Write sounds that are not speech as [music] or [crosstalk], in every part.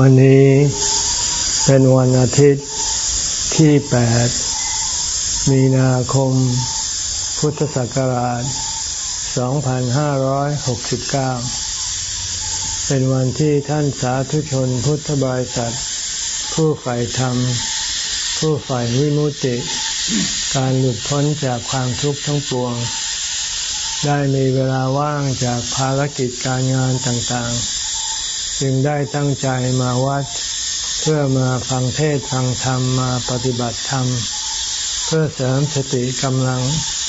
วันนี้เป็นวันอาทิตย์ที่ 8 มีนาคม พุทธศักราช 2569 เป็นวันที่ท่านสาธุชนพุทธบริษัท ผู้ใฝ่ธรรม ผู้ใฝ่วิมุติ การหลุดพ้นจากความทุกข์ทั้งปวง ได้มีเวลาว่างจากภารกิจการงานต่างๆ จึงได้ตั้งใจมาวัด เพื่อมาฟังเทศฟังธรรมมาปฏิบัติธรรม เพื่อเสริมสติกำลัง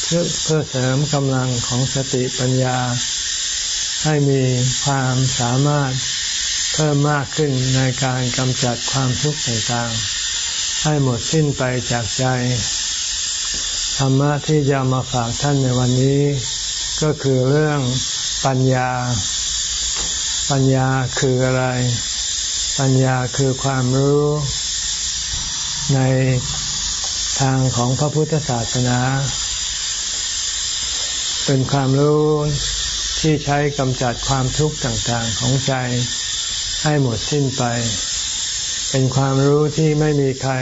เพื่อเพื่อเสริมกำลังของสติปัญญา ให้มีความสามารถเพิ่มมากขึ้นในการกำจัดความทุกข์ต่างๆ ให้หมดสิ้นไปจากใจ ธรรมะที่จะมาฝากท่านในวันนี้ ก็คือเรื่องปัญญา ปัญญาคืออะไร ปัญญาคือความรู้ในทางของพระพุทธศาสนา เป็นความรู้ที่ใช้กำจัดความทุกข์ต่างๆของใจให้หมดสิ้นไป เป็นความรู้ที่ไม่มีใคร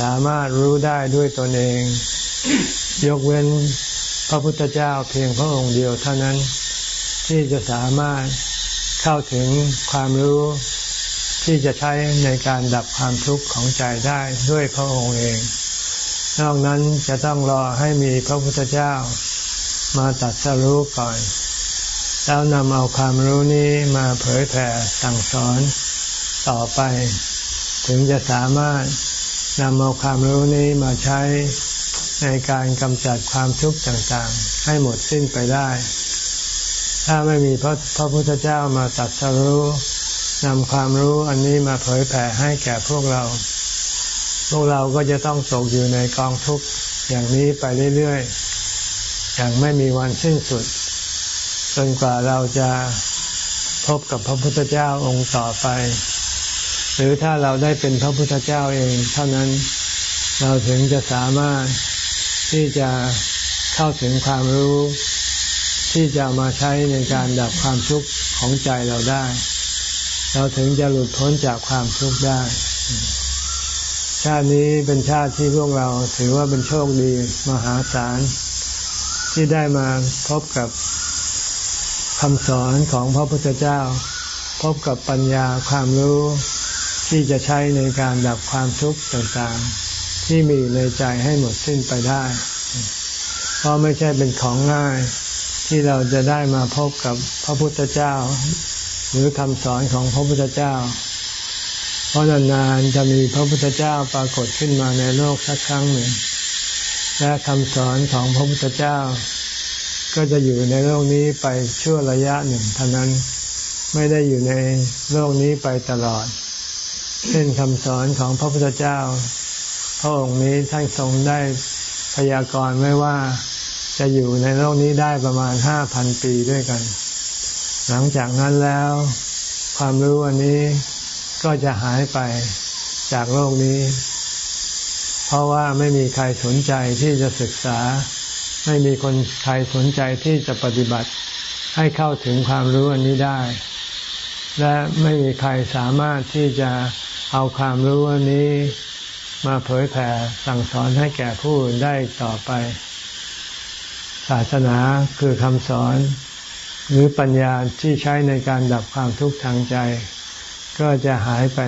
สามารถรู้ได้ด้วยตนเอง ยกเว้นพระพุทธเจ้าเพียงพระองค์เดียวเท่านั้น ที่จะสามารถ เข้าถึงความรู้ที่จะใช้ในการดับความทุกข์ของใจได้ด้วยพระองค์เอง นอกนั้นจะต้องรอให้มีพระพุทธเจ้ามาตัดสรู้ก่อน แล้วนำเอาความรู้นี้มาเผยแผ่สั่งสอนต่อไป ถึงจะสามารถนำเอาความรู้นี้มาใช้ในการกำจัดความทุกข์ต่างๆ ให้หมดสิ้นไปได้ ถ้าไม่มีพระพระพุทธเจ้ามาตัดสรู้นำความรู้อันนี้มาเผยแผ่ให้แก่พวกเรา พวกเราก็จะต้องตกอยู่ในกองทุกข์อย่างนี้ไปเรื่อยๆ อย่างไม่มีวันสิ้นสุด จนกว่าเราจะพบกับพระพุทธเจ้าองค์ต่อไป หรือถ้าเราได้เป็นพระพุทธเจ้าเองเท่านั้นเราถึงจะสามารถที่จะเข้าถึงความรู้ ที่จะมาใช้ในการดับความทุกข์ของใจเราได้ เราถึงจะหลุดพ้นจากความทุกข์ได้ ชาตินี้เป็นชาติที่พวกเราถือว่าเป็นโชคดีมหาศาลที่ได้มาพบกับคำสอนของพระพุทธเจ้า พบกับปัญญาความรู้ที่จะใช้ในการดับความทุกข์ต่างๆ ที่มีในใจให้หมดสิ้นไปได้ เพราะไม่ใช่เป็นของง่าย ที่เราจะได้มาพบกับพระพุทธเจ้า หรือคำสอนของพระพุทธเจ้า เพราะนานๆจะมีพระพุทธเจ้าปรากฏขึ้นมาในโลกสักครั้งหนึ่ง และคำสอนของพระพุทธเจ้า ก็จะอยู่ในโลกนี้ไปชั่วระยะหนึ่งเท่านั้นไม่ได้อยู่ในโลกนี้ไปตลอด เช่นคำสอนของพระพุทธเจ้า พระองค์นี้ท่านทรงได้พยากรณ์ไว้ว่า จะอยู่ในโลกนี้ได้ประมาณห้าพันปีด้วยกัน หลังจากนั้นแล้ว ความรู้อันนี้ก็จะหายไปจากโลกนี้ เพราะว่าไม่มีใครสนใจที่จะศึกษา ไม่มีคนใครสนใจที่จะปฏิบัติ ให้เข้าถึงความรู้อันนี้ได้ และไม่มีใครสามารถที่จะเอาความรู้อันนี้มาเผยแผ่สั่งสอนให้แก่ผู้อื่นได้ต่อไป ศาสนาคือคำสอน หรือปัญญาที่ใช้ในการดับความทุกข์ทางใจ ก็จะหายไป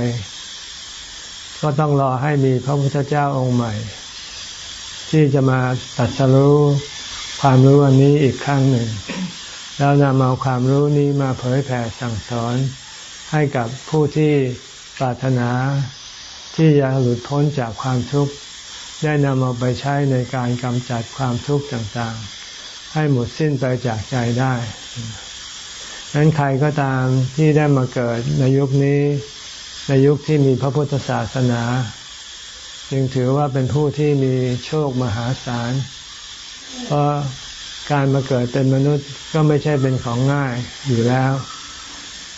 ก็ต้องรอให้มีพระพุทธเจ้าองค์ใหม่ ที่จะมาตัดสรู้ความรู้อันนี้อีกครั้งหนึ่ง แล้วนำเอาความรู้นี้มาเผยแผ่สั่งสอน ให้กับผู้ที่ปรารถนาที่จะหลุดพ้นจากความทุกข์ได้นำเอาไปใช้ในการกำจัดความทุกข์ต่างๆ ให้หมดสิ้นไปจากใจได้นั้นใครก็ตามที่ได้มาเกิดในยุคนี้ ในยุคที่มีพระพุทธศาสนา จึงถือว่าเป็นผู้ที่มีโชคมหาศาล เพราะการมาเกิดเป็นมนุษย์ก็ไม่ใช่เป็นของง่ายอยู่แล้ว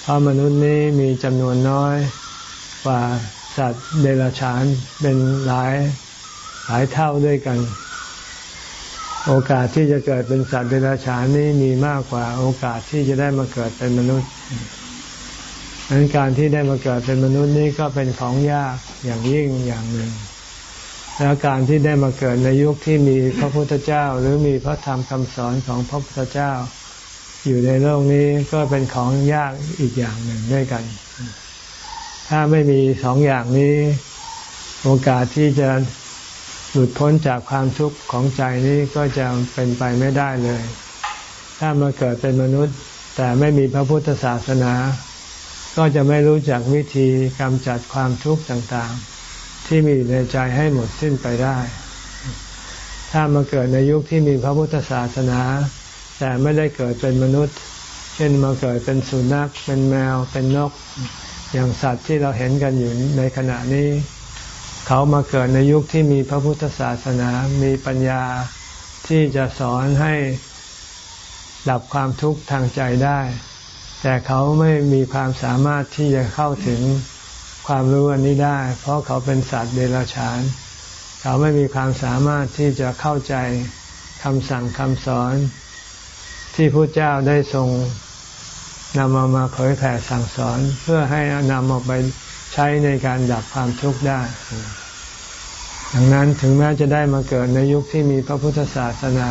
เพราะมนุษย์นี้มีจำนวนน้อยกว่าสัตว์เดรัจฉานเป็นหลายหลายเท่าด้วยกัน โอกาสที่จะเกิดเป็นสัตว์เดรัจฉานนี้มีมากกว่าโอกาสที่จะได้มาเกิดเป็นมนุษย์ดังนั้นการที่ได้มาเกิดเป็นมนุษย์นี้ก็เป็นของยากอย่างยิ่งอย่างหนึ่ง แล้วการที่ได้มาเกิดในยุคที่มีพระพุทธเจ้า หรือมีพระธรรมคำสอนของพระพุทธเจ้า อยู่ในโลกนี้ก็เป็นของยากอีกอย่างหนึ่งด้วยกัน ถ้าไม่มีสองอย่างนี้ โอกาสที่จะ หลุดพ้นจากความทุกข์ของใจนี้ก็จะเป็นไปไม่ได้เลย ถ้ามาเกิดเป็นมนุษย์ แต่ไม่มีพระพุทธศาสนา ก็จะไม่รู้จักวิธีกำจัดความทุกข์ต่างๆ ที่มีในใจให้หมดสิ้นไปได้ ถ้ามาเกิดในยุคที่มีพระพุทธศาสนา แต่ไม่ได้เกิดเป็นมนุษย์ เช่นมาเกิดเป็นสุนัขเป็นแมวเป็นนก อย่างสัตว์ที่เราเห็นกันอยู่ในขณะนี้ เขามาเกิดในยุคที่มีพระพุทธศาสนา มีปัญญาที่จะสอนให้ดับความทุกข์ทางใจได้ แต่เขาไม่มีความสามารถที่จะเข้าถึงความรู้อันนี้ได้ เพราะเขาเป็นสัตว์เดรัจฉาน เขาไม่มีความสามารถที่จะเข้าใจคำสั่งคำสอน ที่พระเจ้าได้ทรงนำมามาเผยแผ่สั่งสอน เพื่อให้นำออกไป ใช้ในการดับความทุกข์ได้ ดังนั้นถึงแม้จะได้มาเกิดในยุคที่มีพระพุทธศาสนา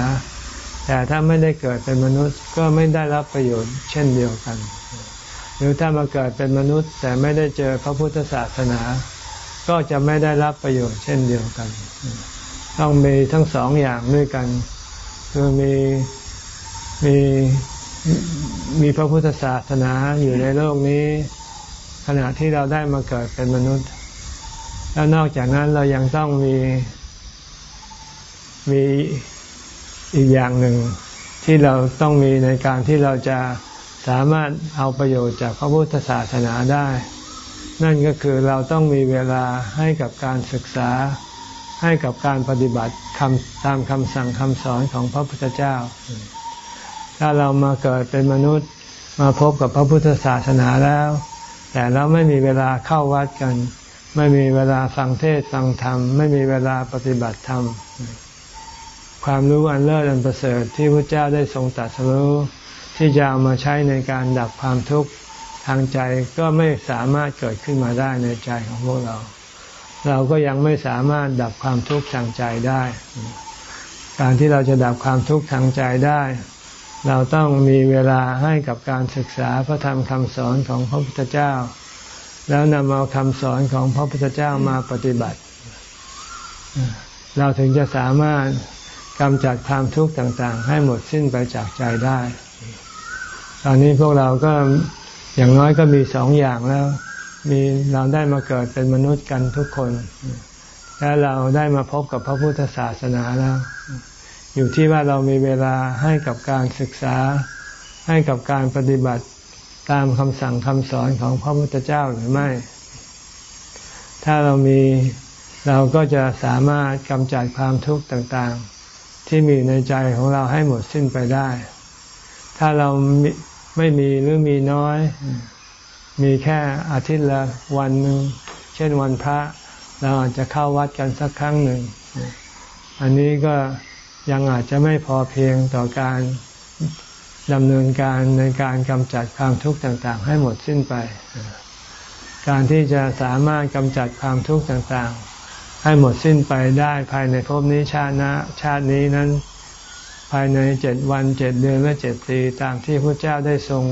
แต่ถ้าไม่ได้เกิดเป็นมนุษย์ก็ไม่ได้รับประโยชน์เช่นเดียวกัน หรือถ้ามาเกิดเป็นมนุษย์ แต่ไม่ได้เจอพระพุทธศาสนา ก็จะไม่ได้รับประโยชน์เช่นเดียวกัน ต้องมีทั้งสองอย่างด้วยกัน คือมีมีมีพระพุทธศาสนาอยู่ในโลกนี้ ขณะที่เราได้มาเกิดเป็นมนุษย์ แล้วนอกจากนั้นเรายังต้องมีมีอีกอย่างหนึ่งที่เราต้องมีในการที่เราจะสามารถเอาประโยชน์จากพระพุทธศาสนาได้ นั่นก็คือเราต้องมีเวลาให้กับการศึกษา ให้กับการปฏิบัติคำตามคำสั่งคำสอนของพระพุทธเจ้า ถ้าเรามาเกิดเป็นมนุษย์มาพบกับพระพุทธศาสนาแล้ว แต่เราไม่มีเวลาเข้าวัดกัน ไม่มีเวลาฟังเทศฟังธรรม ไม่มีเวลาปฏิบัติธรรม ความรู้อันเลิศอันประเสริฐที่พระเจ้าได้ทรงตรัสรู้ที่จะเอามาใช้ในการดับความทุกข์ทางใจก็ไม่สามารถเกิดขึ้นมาได้ในใจของพวกเรา เราก็ยังไม่สามารถดับความทุกข์ทางใจได้ การที่เราจะดับความทุกข์ทางใจได้ เราต้องมีเวลาให้กับการศึกษาพระธรรมคำสอนของพระพุทธเจ้า แล้วนำเอาคำสอนของพระพุทธเจ้ามาปฏิบัติ เราถึงจะสามารถกำจัดความทุกข์ต่างๆ ให้หมดสิ้นไปจากใจได้ ตอนนี้พวกเราก็อย่างน้อยก็มีสองอย่างแล้ว มีเราได้มาเกิดเป็นมนุษย์กันทุกคน และเราได้มาพบกับพระพุทธศาสนาแล้ว อยู่ที่ว่าเรามีเวลาให้กับการศึกษา ให้กับการปฏิบัติตามคำสั่งคำสอนของพระพุทธเจ้าหรือไม่ ถ้าเรามีเราก็จะสามารถกำจัดความทุกข์ต่างๆ ที่มีในใจของเราให้หมดสิ้นไปได้ ถ้าเราไม่มีหรือมีน้อย มีแค่อาทิตย์ละวันหนึ่ง เช่นวันพระ เราอาจจะเข้าวัดกันสักครั้งหนึ่ง อันนี้ก็ ยังอาจจะไม่พอเพียงต่อการดำเนินการในการกำจัดความทุกข์ต่างๆ ให้หมดสิ้นไป การที่จะสามารถกำจัดความทุกข์ต่างๆ ให้หมดสิ้นไปได้ภายในภพนี้ชาตินะชาตินี้นั้น ภายในเจ็ดวันเจ็ดเดือนและเจ็ดปีตามที่พระเจ้าได้ทรง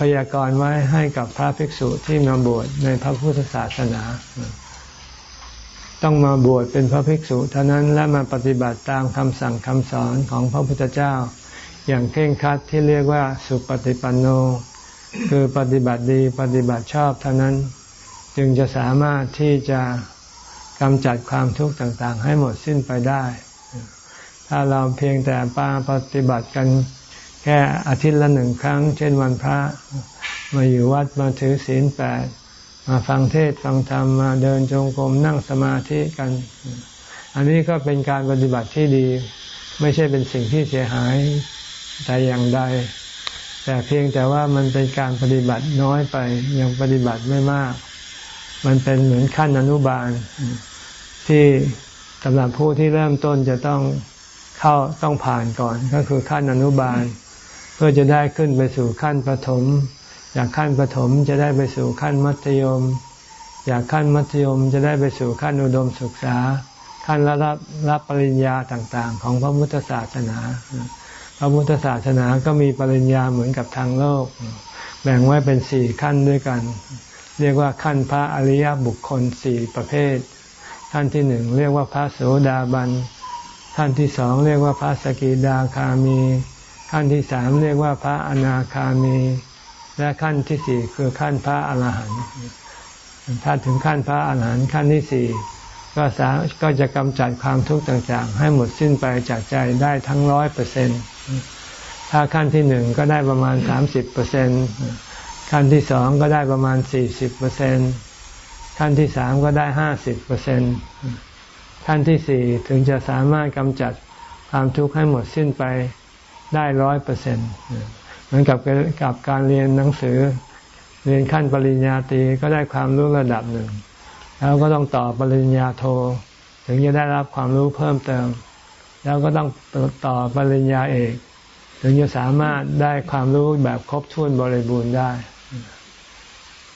พยากรณ์ไว้ให้กับพระภิกษุที่มาบวชในพระพุทธศาสนา ต้องมาบวชเป็นพระภิกษุเท่านั้นและมาปฏิบัติตามคำสั่งคำสอนของพระพุทธเจ้า อย่างเคร่งครัดที่เรียกว่าสุปฏิปันโน คือปฏิบัติดีปฏิบัติชอบเท่านั้น จึงจะสามารถที่จะกำจัดความทุกข์ต่างๆ ให้หมดสิ้นไปได้ ถ้าเราเพียงแต่ปาปฏิบัติกันแค่อาทิตย์ละหนึ่งครั้ง เช่นวันพระ มาอยู่วัดมาถือศีลแปด มาฟังเทศฟังธรรมมาเดินจงกรมนั่งสมาธิกัน อันนี้ก็เป็นการปฏิบัติที่ดี ไม่ใช่เป็นสิ่งที่เสียหายแต่อย่างใด แต่เพียงแต่ว่ามันเป็นการปฏิบัติน้อยไปยังปฏิบัติไม่มาก มันเป็นเหมือนขั้นอนุบาล ที่สำหรับผู้ที่เริ่มต้นจะต้องเข้าต้องผ่านก่อนก็คือขั้นอนุบาล เพื่อจะได้ขึ้นไปสู่ขั้นประถม จากขั้นประถมจะได้ไปสู่ขั้นมัธยม จากขั้นมัธยมจะได้ไปสู่ขั้นอุดมศึกษา ขั้นรับรับปริญญาต่างๆ ของพระพุทธศาสนา พระพุทธศาสนาก็มีปริญญาเหมือนกับทางโลก แบ่งไว้เป็นสี่ขั้นด้วยกัน เรียกว่าขั้นพระอริยบุคคลสี่ประเภท ขั้นที่หนึ่งเรียกว่าพระโสดาบันขั้นที่สองเรียกว่าพระสกิดาคามี ขั้นที่สามเรียกว่าพระอนาคามี และขั้นที่สี่คือขั้นพระอรหันต์ถ้าถึงขั้นพระอรหันต์ขั้นที่สี่ก็สาก็จะกำจัดความทุกข์ต่างๆ ให้หมดสิ้นไปจากใจได้ทั้งร้อยเปอร์เซ็นถ้าขั้นที่หนึ่งก็ได้ประมาณสามสิบเปอร์เซ็นขั้นที่สองก็ได้ประมาณสี่สิบเปอร์เซ็นขั้นที่สามก็ได้ห้าสิบเปอร์เซ็นขั้นที่สี่ถึงจะสามารถกำจัดความทุกข์ให้หมดสิ้นไปได้ร้อยเปอร์เซ็นต์ เหมือนกับกับการเรียนหนังสือ เรียนขั้นปริญญาตรีก็ได้ความรู้ระดับหนึ่ง แล้วก็ต้องต่อปริญญาโท ถึงจะได้รับความรู้เพิ่มเติม แล้วก็ต้องต่อปริญญาเอก ถึงจะสามารถได้ความรู้แบบครบถ้วนบริบูรณ์ได้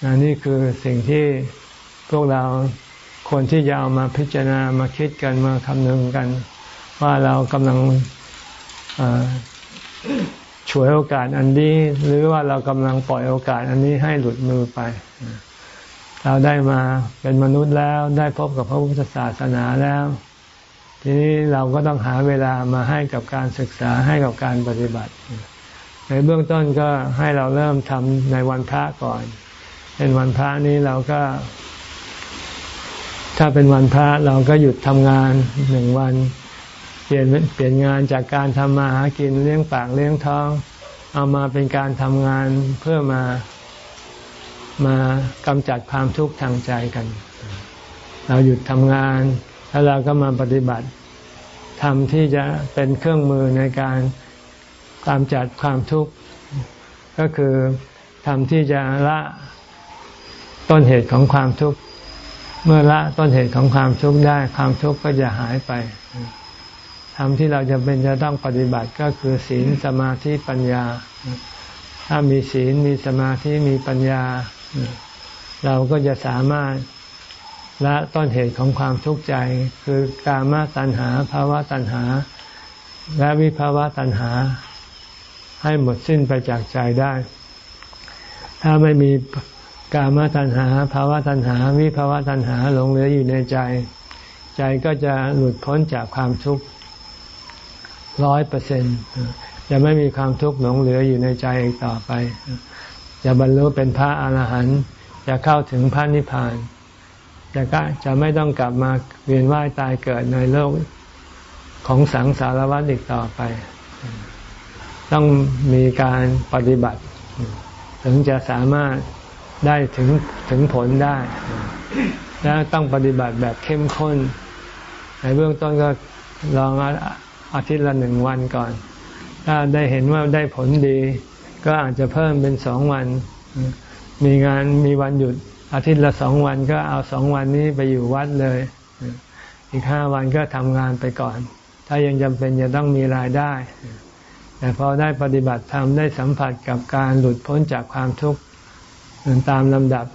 นนี่คือสิ่งที่พวกเราคนที่จะเอามาพิจารณามาคิดกันมาคำนึงกัน ว่าเรากำลัง ฉวยโอกาสอันนี้ หรือว่าเรากำลังปล่อยโอกาสอันนี้ให้หลุดมือไป เราได้มาเป็นมนุษย์แล้วได้พบกับพระพุทธศาสนาแล้ว ทีนี้เราก็ต้องหาเวลามาให้กับการศึกษาให้กับการปฏิบัติ ในเบื้องต้นก็ให้เราเริ่มทำในวันพระก่อน เป็นวันพระนี้เราก็ ถ้าเป็นวันพระเราก็หยุดทำงานหนึ่งวัน ปลี่ยนเปลี่ยนงานจากการทำมาหากินเลี้ยงปากเลี้ยงท้อง เอามาเป็นการทำงานเพื่อมามากำจัดความทุกข์ทางใจกัน เราหยุดทำงาน แล้วเราก็มาปฏิบัติทำที่จะเป็นเครื่องมือในการกำจัดความทุกข์ ก็คือทำที่จะละต้นเหตุของความทุกข์ เมื่อละต้นเหตุของความทุกข์ได้ความทุกข์ก็จะหายไป ธรรมที่เราจะเป็นจะต้องปฏิบัติก็คือศีลสมาธิปัญญา ถ้ามีศีลมีสมาธิมีปัญญา เราก็จะสามารถละต้นเหตุของความทุกข์ใจ คือกามตัณหาภาวะตัณหา และวิภาวะตัณหา ให้หมดสิ้นไปจากใจได้ ถ้าไม่มีกามตัณหาภาวะตัณหา วิภาวะตัณหาหลงเหลืออยู่ในใจ ใจก็จะหลุดพ้นจากความทุกข์ ร้อยเปอร์เซ็นจะไม่มีความทุกข์หลงเหลืออยู่ในใจอีกต่อไป จะบรรลุเป็นพระอาหารหันต์จะเข้าถึงพระนิพพานจะก็จะไม่ต้องกลับมาเวียนว่ายตายเกิดในโลกของสังสารวัฏอีกต่อไป ต้องมีการปฏิบัติ ถึงจะสามารถได้ถึงถึงผลได้ และต้องปฏิบัติแบบเข้มข้น ในเบื้องต้นก็ลอง อาทิตย์ละหนึ่งวันก่อน ถ้าได้เห็นว่าได้ผลดี ก็อาจจะเพิ่มเป็นสองวัน มีงานมีวันหยุดอาทิตย์ละสองวันก็เอาสองวันนี้ไปอยู่วัดเลย อีกห้าวันก็ทำงานไปก่อน ถ้ายังจำเป็นจะต้องมีรายได้ แต่พอได้ปฏิบัติธรรมได้สัมผัสกับการหลุดพ้นจากความทุกข์ตามลำดับ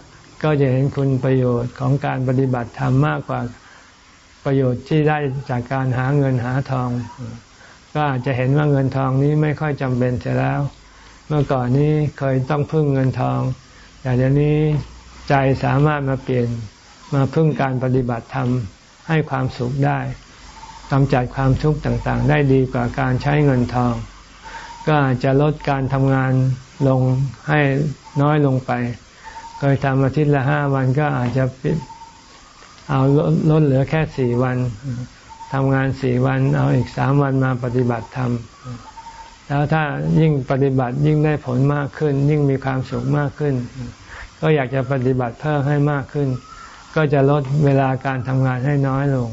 ก็จะเห็นคุณประโยชน์ของการปฏิบัติธรรมมากกว่า ประโยชน์ที่ได้จากการหาเงินหาทอง ก็อาจจะเห็นว่าเงินทองนี้ไม่ค่อยจำเป็นเสียแล้ว เมื่อก่อนนี้เคยต้องพึ่งเงินทอง แต่เดี๋ยวนี้ใจสามารถมาเปลี่ยนมาพึ่งการปฏิบัติธรรมให้ความสุขได้กำจัดความทุกข์ต่างๆ ได้ดีกว่าการใช้เงินทอง ก็อาจจะลดการทำงานลงให้น้อยลงไป เคยทำอาทิตย์ละห้าวันก็อาจจะ เอาลดเหลือแค่สี่วันทำงานสี่วันเอาอีกสามวันมาปฏิบัติธรรมแล้วถ้ายิ่งปฏิบัติยิ่งได้ผลมากขึ้น ยิ่งมีความสุขมากขึ้น ก็อยากจะปฏิบัติเพิ่มให้มากขึ้น ก็จะลดเวลาการทำงานให้น้อยลง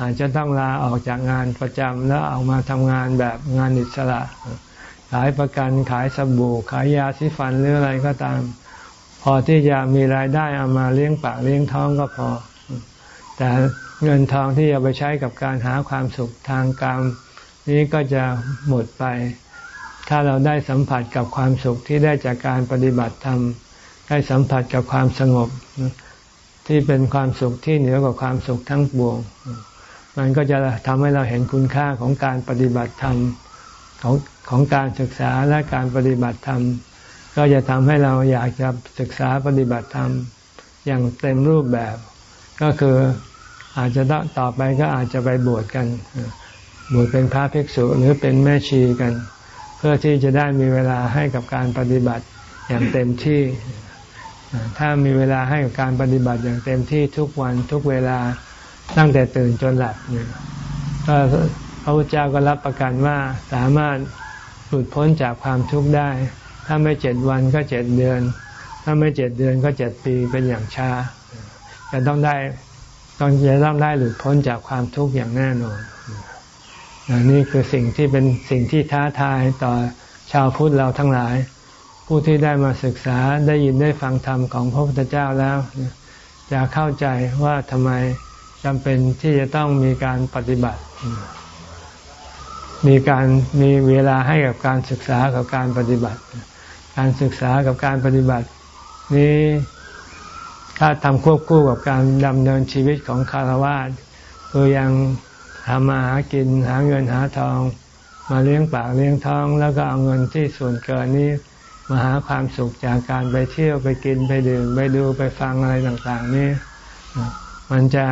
อาจจะต้องลาออกจากงานประจำแล้วเอามาทำงานแบบงานอิสระ ขายประกันขายสบู่ขายยาสีฟันหรืออะไรก็ตาม พอที่จะมีรายได้เอามาเลี้ยงปากเลี้ยงท้องก็พอ แต่เงินทองที่จะไปใช้กับการหาความสุขทางกรรมนี้ก็จะหมดไป ถ้าเราได้สัมผัสกับความสุขที่ได้จากการปฏิบัติธรรม ได้สัมผัสกับความสงบ ที่เป็นความสุขที่เหนือกว่าความสุขทั้งปวง มันก็จะทำให้เราเห็นคุณค่าของการปฏิบัติธรรมของของการศึกษาและการปฏิบัติธรรม ก็จะทำให้เราอยากจะศึกษาปฏิบัติธรรมอย่างเต็มรูปแบบ ก็คืออาจจะต่อไปก็อาจจะไปบวชกัน บวชเป็นพระภิกษุหรือเป็นแม่ชีกัน เพื่อที่จะได้มีเวลาให้กับการปฏิบัติอย่างเต็มที่ ถ้ามีเวลาให้กับการปฏิบัติอย่างเต็มที่ทุกวันทุกเวลาตั้งแต่ตื่นจนหลับเนี่ยก็พระพุทธเจ้าก็รับประกันว่าสามารถหลุดพ้นจากความทุกข์ได้ ถ้าไม่เจ็ดวันก็เจ็ดเดือน ถ้าไม่เจ็ดเดือนก็เจ็ดปีเป็นอย่างช้า จะต้องได้ต้องจะต้องได้หลุดพ้นจากความทุกข์อย่างแน่นอนนี่คือสิ่งที่เป็นสิ่งที่ท้าทายต่อชาวพุทธเราทั้งหลาย ผู้ที่ได้มาศึกษาได้ยินได้ฟังธรรมของพระพุทธเจ้าแล้วจะเข้าใจว่าทำไมจำเป็นที่จะต้องมีการปฏิบัติ มีการมีเวลาให้กับการศึกษากับการปฏิบัติ การศึกษากับการปฏิบัติ นี้ ถ้าทำควบคู่กับการดำเนินชีวิตของคารวะคือยังทำมาหากินหาเงินหาทอง มาเลี้ยงปากเลี้ยงท้อง แล้วก็เอาเงินที่ส่วนเกินนี้มาหาความสุขจากการไปเที่ยวไปกินไปดื่มไปดูไปฟังอะไรต่างๆ นี่มันจะ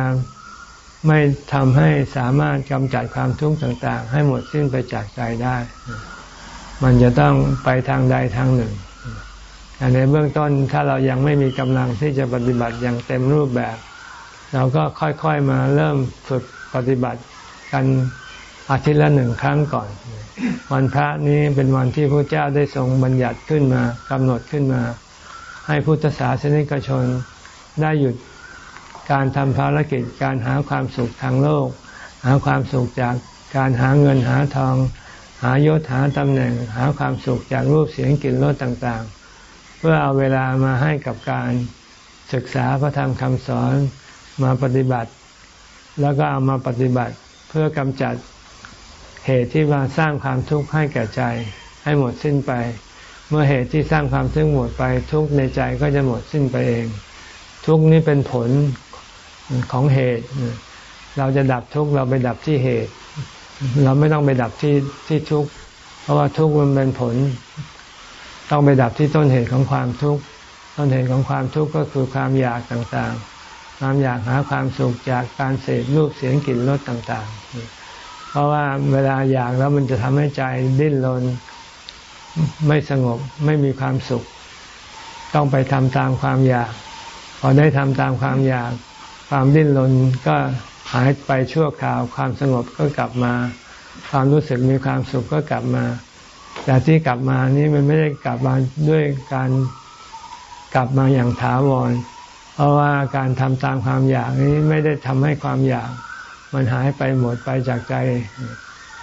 ไม่ทำให้สามารถกำจัดความทุกข์ต่าง ๆ ให้หมดสิ้นไปจากใจได้ มันจะต้องไปทางใดทางหนึ่ง ในเบื้องต้นถ้าเรายังไม่มีกำลังที่จะปฏิบัติอย่างเต็มรูปแบบ เราก็ค่อยๆมาเริ่มฝึกปฏิบัติกันอาทิตย์ละหนึ่งครั้งก่อน วันพระนี้เป็นวันที่พระเจ้าได้ทรงบัญญัติขึ้นมากำหนดขึ้นมา ให้พุทธศาสนิกชนได้หยุดการทำภารกิจการหาความสุขทางโลก หาความสุขจากการหาเงินหาทอง หายศหาตำแหน่ง หาความสุขจากรูปเสียงกลิ่นรสต่างๆ พื่อเอาเวลามาให้กับการศึกษาพระธรรมคำสอนมาปฏิบัติ แล้วก็เอามาปฏิบัติเพื่อกำจัดเหตุที่มาสร้างความทุกข์ให้แก่ใจ ให้หมดสิ้นไป เมื่อเหตุที่สร้างความทุกข์หมดไป ทุกข์ในใจก็จะหมดสิ้นไปเอง ทุกข์นี้เป็นผลของเหตุ เราจะดับทุกข์เราไปดับที่เหตุ เราไม่ต้องไปดับที่ที่ทุกข์เพราะว่าทุกข์มันเป็นผล ต้องไปดับที่ต้นเหตุของความทุกข์ต้นเหตุของความทุกข์ก็คือความอยากต่างๆ ความอยากหาความสุขจากการเสพรูปเสียงกลิ่นรสต่างๆ เพราะว่าเวลาอยากแล้วมันจะทำให้ใจดิ้นรนไม่สงบไม่มีความสุข ต้องไปทำตามความอยาก พอได้ทำตามความอยาก ความดิ้นรนก็หายไปชั่วคราว ความสงบก็กลับมา ความรู้สึกมีความสุขก็กลับมา แต่ที่กลับมานี้มันไม่ได้กลับมาด้วยการกลับมาอย่างถาวร เพราะว่าการทำตามความอยากนี้ไม่ได้ทำให้ความอยาก มันหายไปหมดไปจากใจ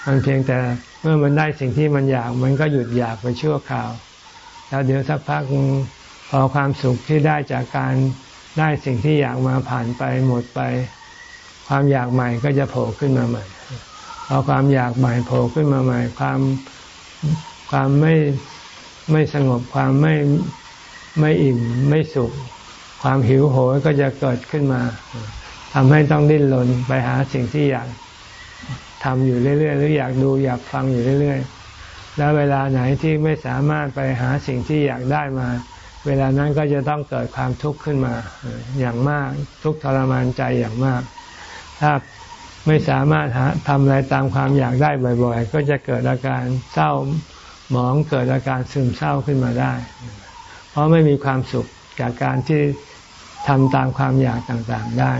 มันเพียงแต่เมื่อมันได้สิ่งที่มันอยาก มันก็หยุดอยากไปชั่วคราว แล้วเดี๋ยวสักพักพอความสุขที่ได้จากการได้สิ่งที่อยากมาผ่านไปหมดไป ความอยากใหม่ก็จะโผล่ขึ้นมาใหม่พอความอยากใหม่โผล่ขึ้นมาใหม่ ความ ความไม่ไม่สงบความไม่ไม่อิ่มไม่สุข ความหิวโหยก็จะเกิดขึ้นมาทำให้ต้องดิ้นรนไปหาสิ่งที่อยากทำอยู่เรื่อยๆหรืออยากดูอยากฟังอยู่เรื่อยๆ แล้วเวลาไหนที่ไม่สามารถไปหาสิ่งที่อยากได้มา เวลานั้นก็จะต้องเกิดความทุกข์ขึ้นมา อย่างมากทุกทรมานใจอย่างมาก ถ้า ไม่สามารถหาทำอะไรตามความอยากได้บ่อย ๆ ก็จะเกิดอาการเศร้าหมองเกิดอาการซึมเศร้าขึ้นมาได้ เพราะไม่มีความสุขจากการที่ทำตามความอยากต่างๆได้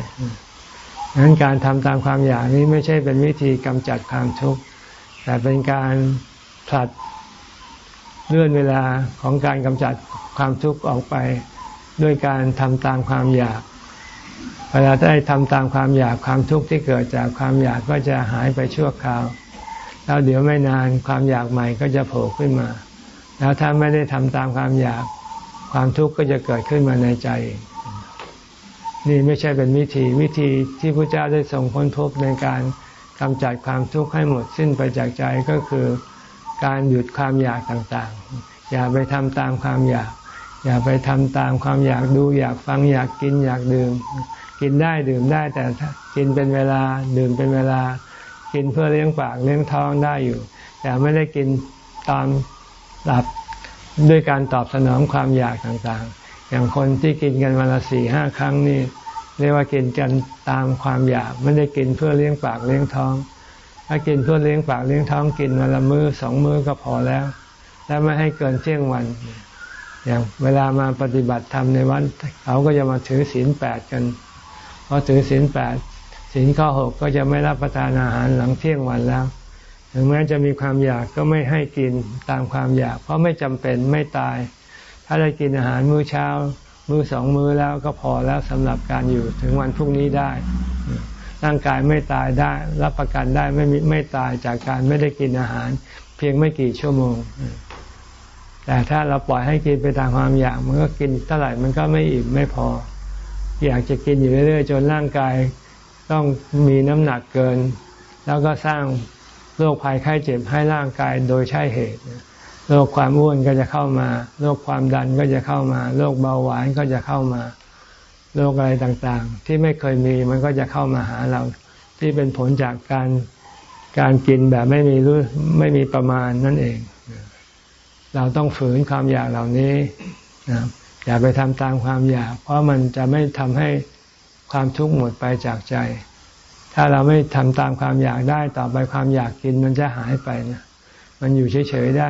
ดังนั้นการทำตามความอยากนี้ไม่ใช่เป็นวิธีกำจัดความทุกข์แต่เป็นการผลัดเลื่อนเวลาของการกำจัดความทุกข์ออกไป ด้วยการทำตามความอยาก เวลาได้ทำตามความอยากความทุกข์ที่เกิดจากความอยากก็จะหายไปชั่วคราว แล้วเดี๋ยวไม่นานความอยากใหม่ก็จะโผล่ขึ้นมา แล้วถ้าไม่ได้ทำตามความอยากความทุกข์ก็จะเกิดขึ้นมาในใจ นี่ไม่ใช่เป็นวิธีวิธีที่พระเจ้าได้ทรงค้นพบในการกำจัดความทุกข์ให้หมดสิ้นไปจากใจก็คือการหยุดความอยากต่างๆ อย่าไปทำตามความอยาก อย่าไปทำตามความอยากดูอยากฟังอยากกินอยากดื่ม กินได้ดื่มได้แต่กินเป็นเวลาดื่มเป็นเวลา กินเพื่อเลี้ยงปากเลี้ยงท้องได้อยู่ แต่ไม่ได้กินตามหลับด้วยการตอบสนองความอยากต่างๆ อย่างคนที่กินกันวันละสี่ห้าครั้งนี่เรียกว่ากินกันตามความอยากไม่ได้กินเพื่อเลี้ยงปากเลี้ยงท้อง ถ้ากินเพื่อเลี้ยงปากเลี้ยงท้องกินวันละมือ้อสองมื้อก็พอแล้ว และไม่ให้เกินเที่ยงวัน อย่างเวลามาปฏิบัติธรรมในวันเขาก็จะมาถือศีลแปดกันพอถือศีลแปดศีลข้อหกก็จะไม่รับประทานอาหารหลังเที่ยงวันแล้ว ถึงแม้จะมีความอยากก็ไม่ให้กินตามความอยาก เพราะไม่จำเป็นไม่ตาย ถ้าได้กินอาหารมื้อเช้า มื้อสองมื้อแล้วก็พอแล้วสำหรับการอยู่ถึงวันพรุ่งนี้ได้ ร่างกายไม่ตายได้ รับประกันได้ไม่ไม่ตายจากการไม่ได้กินอาหาร เพียงไม่กี่ชั่วโมง แต่ถ้าเราปล่อยให้กินไปตามความอยาก มันก็กินเท่าไหร่มันก็ไม่อิ่มไม่พอ อยากจะกินอยู่เรื่อยๆจนร่างกายต้องมีน้ำหนักเกิน แล้วก็สร้างโรคภัยไข้เจ็บให้ร่างกายโดยใช่เหตุโรคความอ้วนก็จะเข้ามาโรคความดันก็จะเข้ามาโรคเบาหวานก็จะเข้ามาโรคอะไรต่างๆ ที่ไม่เคยมีมันก็จะเข้ามาหาเราที่เป็นผลจากการการกินแบบไม่มีรู้ไม่มีประมาณนั่นเอง เราต้องฝืนความอยากเหล่านี้อย่าไปทำตามความอยาก เพราะมันจะไม่ทำให้ความทุกข์หมดไปจากใจ ถ้าเราไม่ทำตามความอยากได้ต่อไปความอยากกินมันจะหายไปนะมันอยู่เฉยๆได้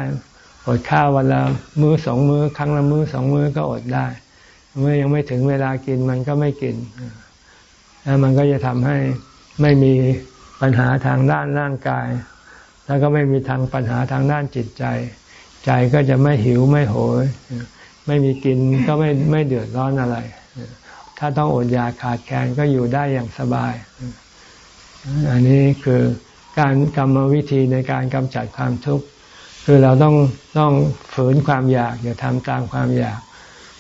อดข้าววันละมื้อสองมื้อครั้งละมื้อสองมื้อก็อดได้ เมื่อยังไม่ถึงเวลากินมันก็ไม่กินแล้วมันก็จะทำให้ไม่มีปัญหาทางด้านร่างกาย แล้วก็ไม่มีทางปัญหาทางด้านจิตใจ ใจก็จะไม่หิวไม่โหย ไม่มีกินก็ไม่ไม่เดือดร้อนอะไร ถ้าต้องอดอยากขาดแคลนก็อยู่ได้อย่างสบาย อันนี้คือการกรรมวิธีในการกำจัดความทุกข์ คือเราต้องต้องฝืนความอยากอย่าทำตามความอยาก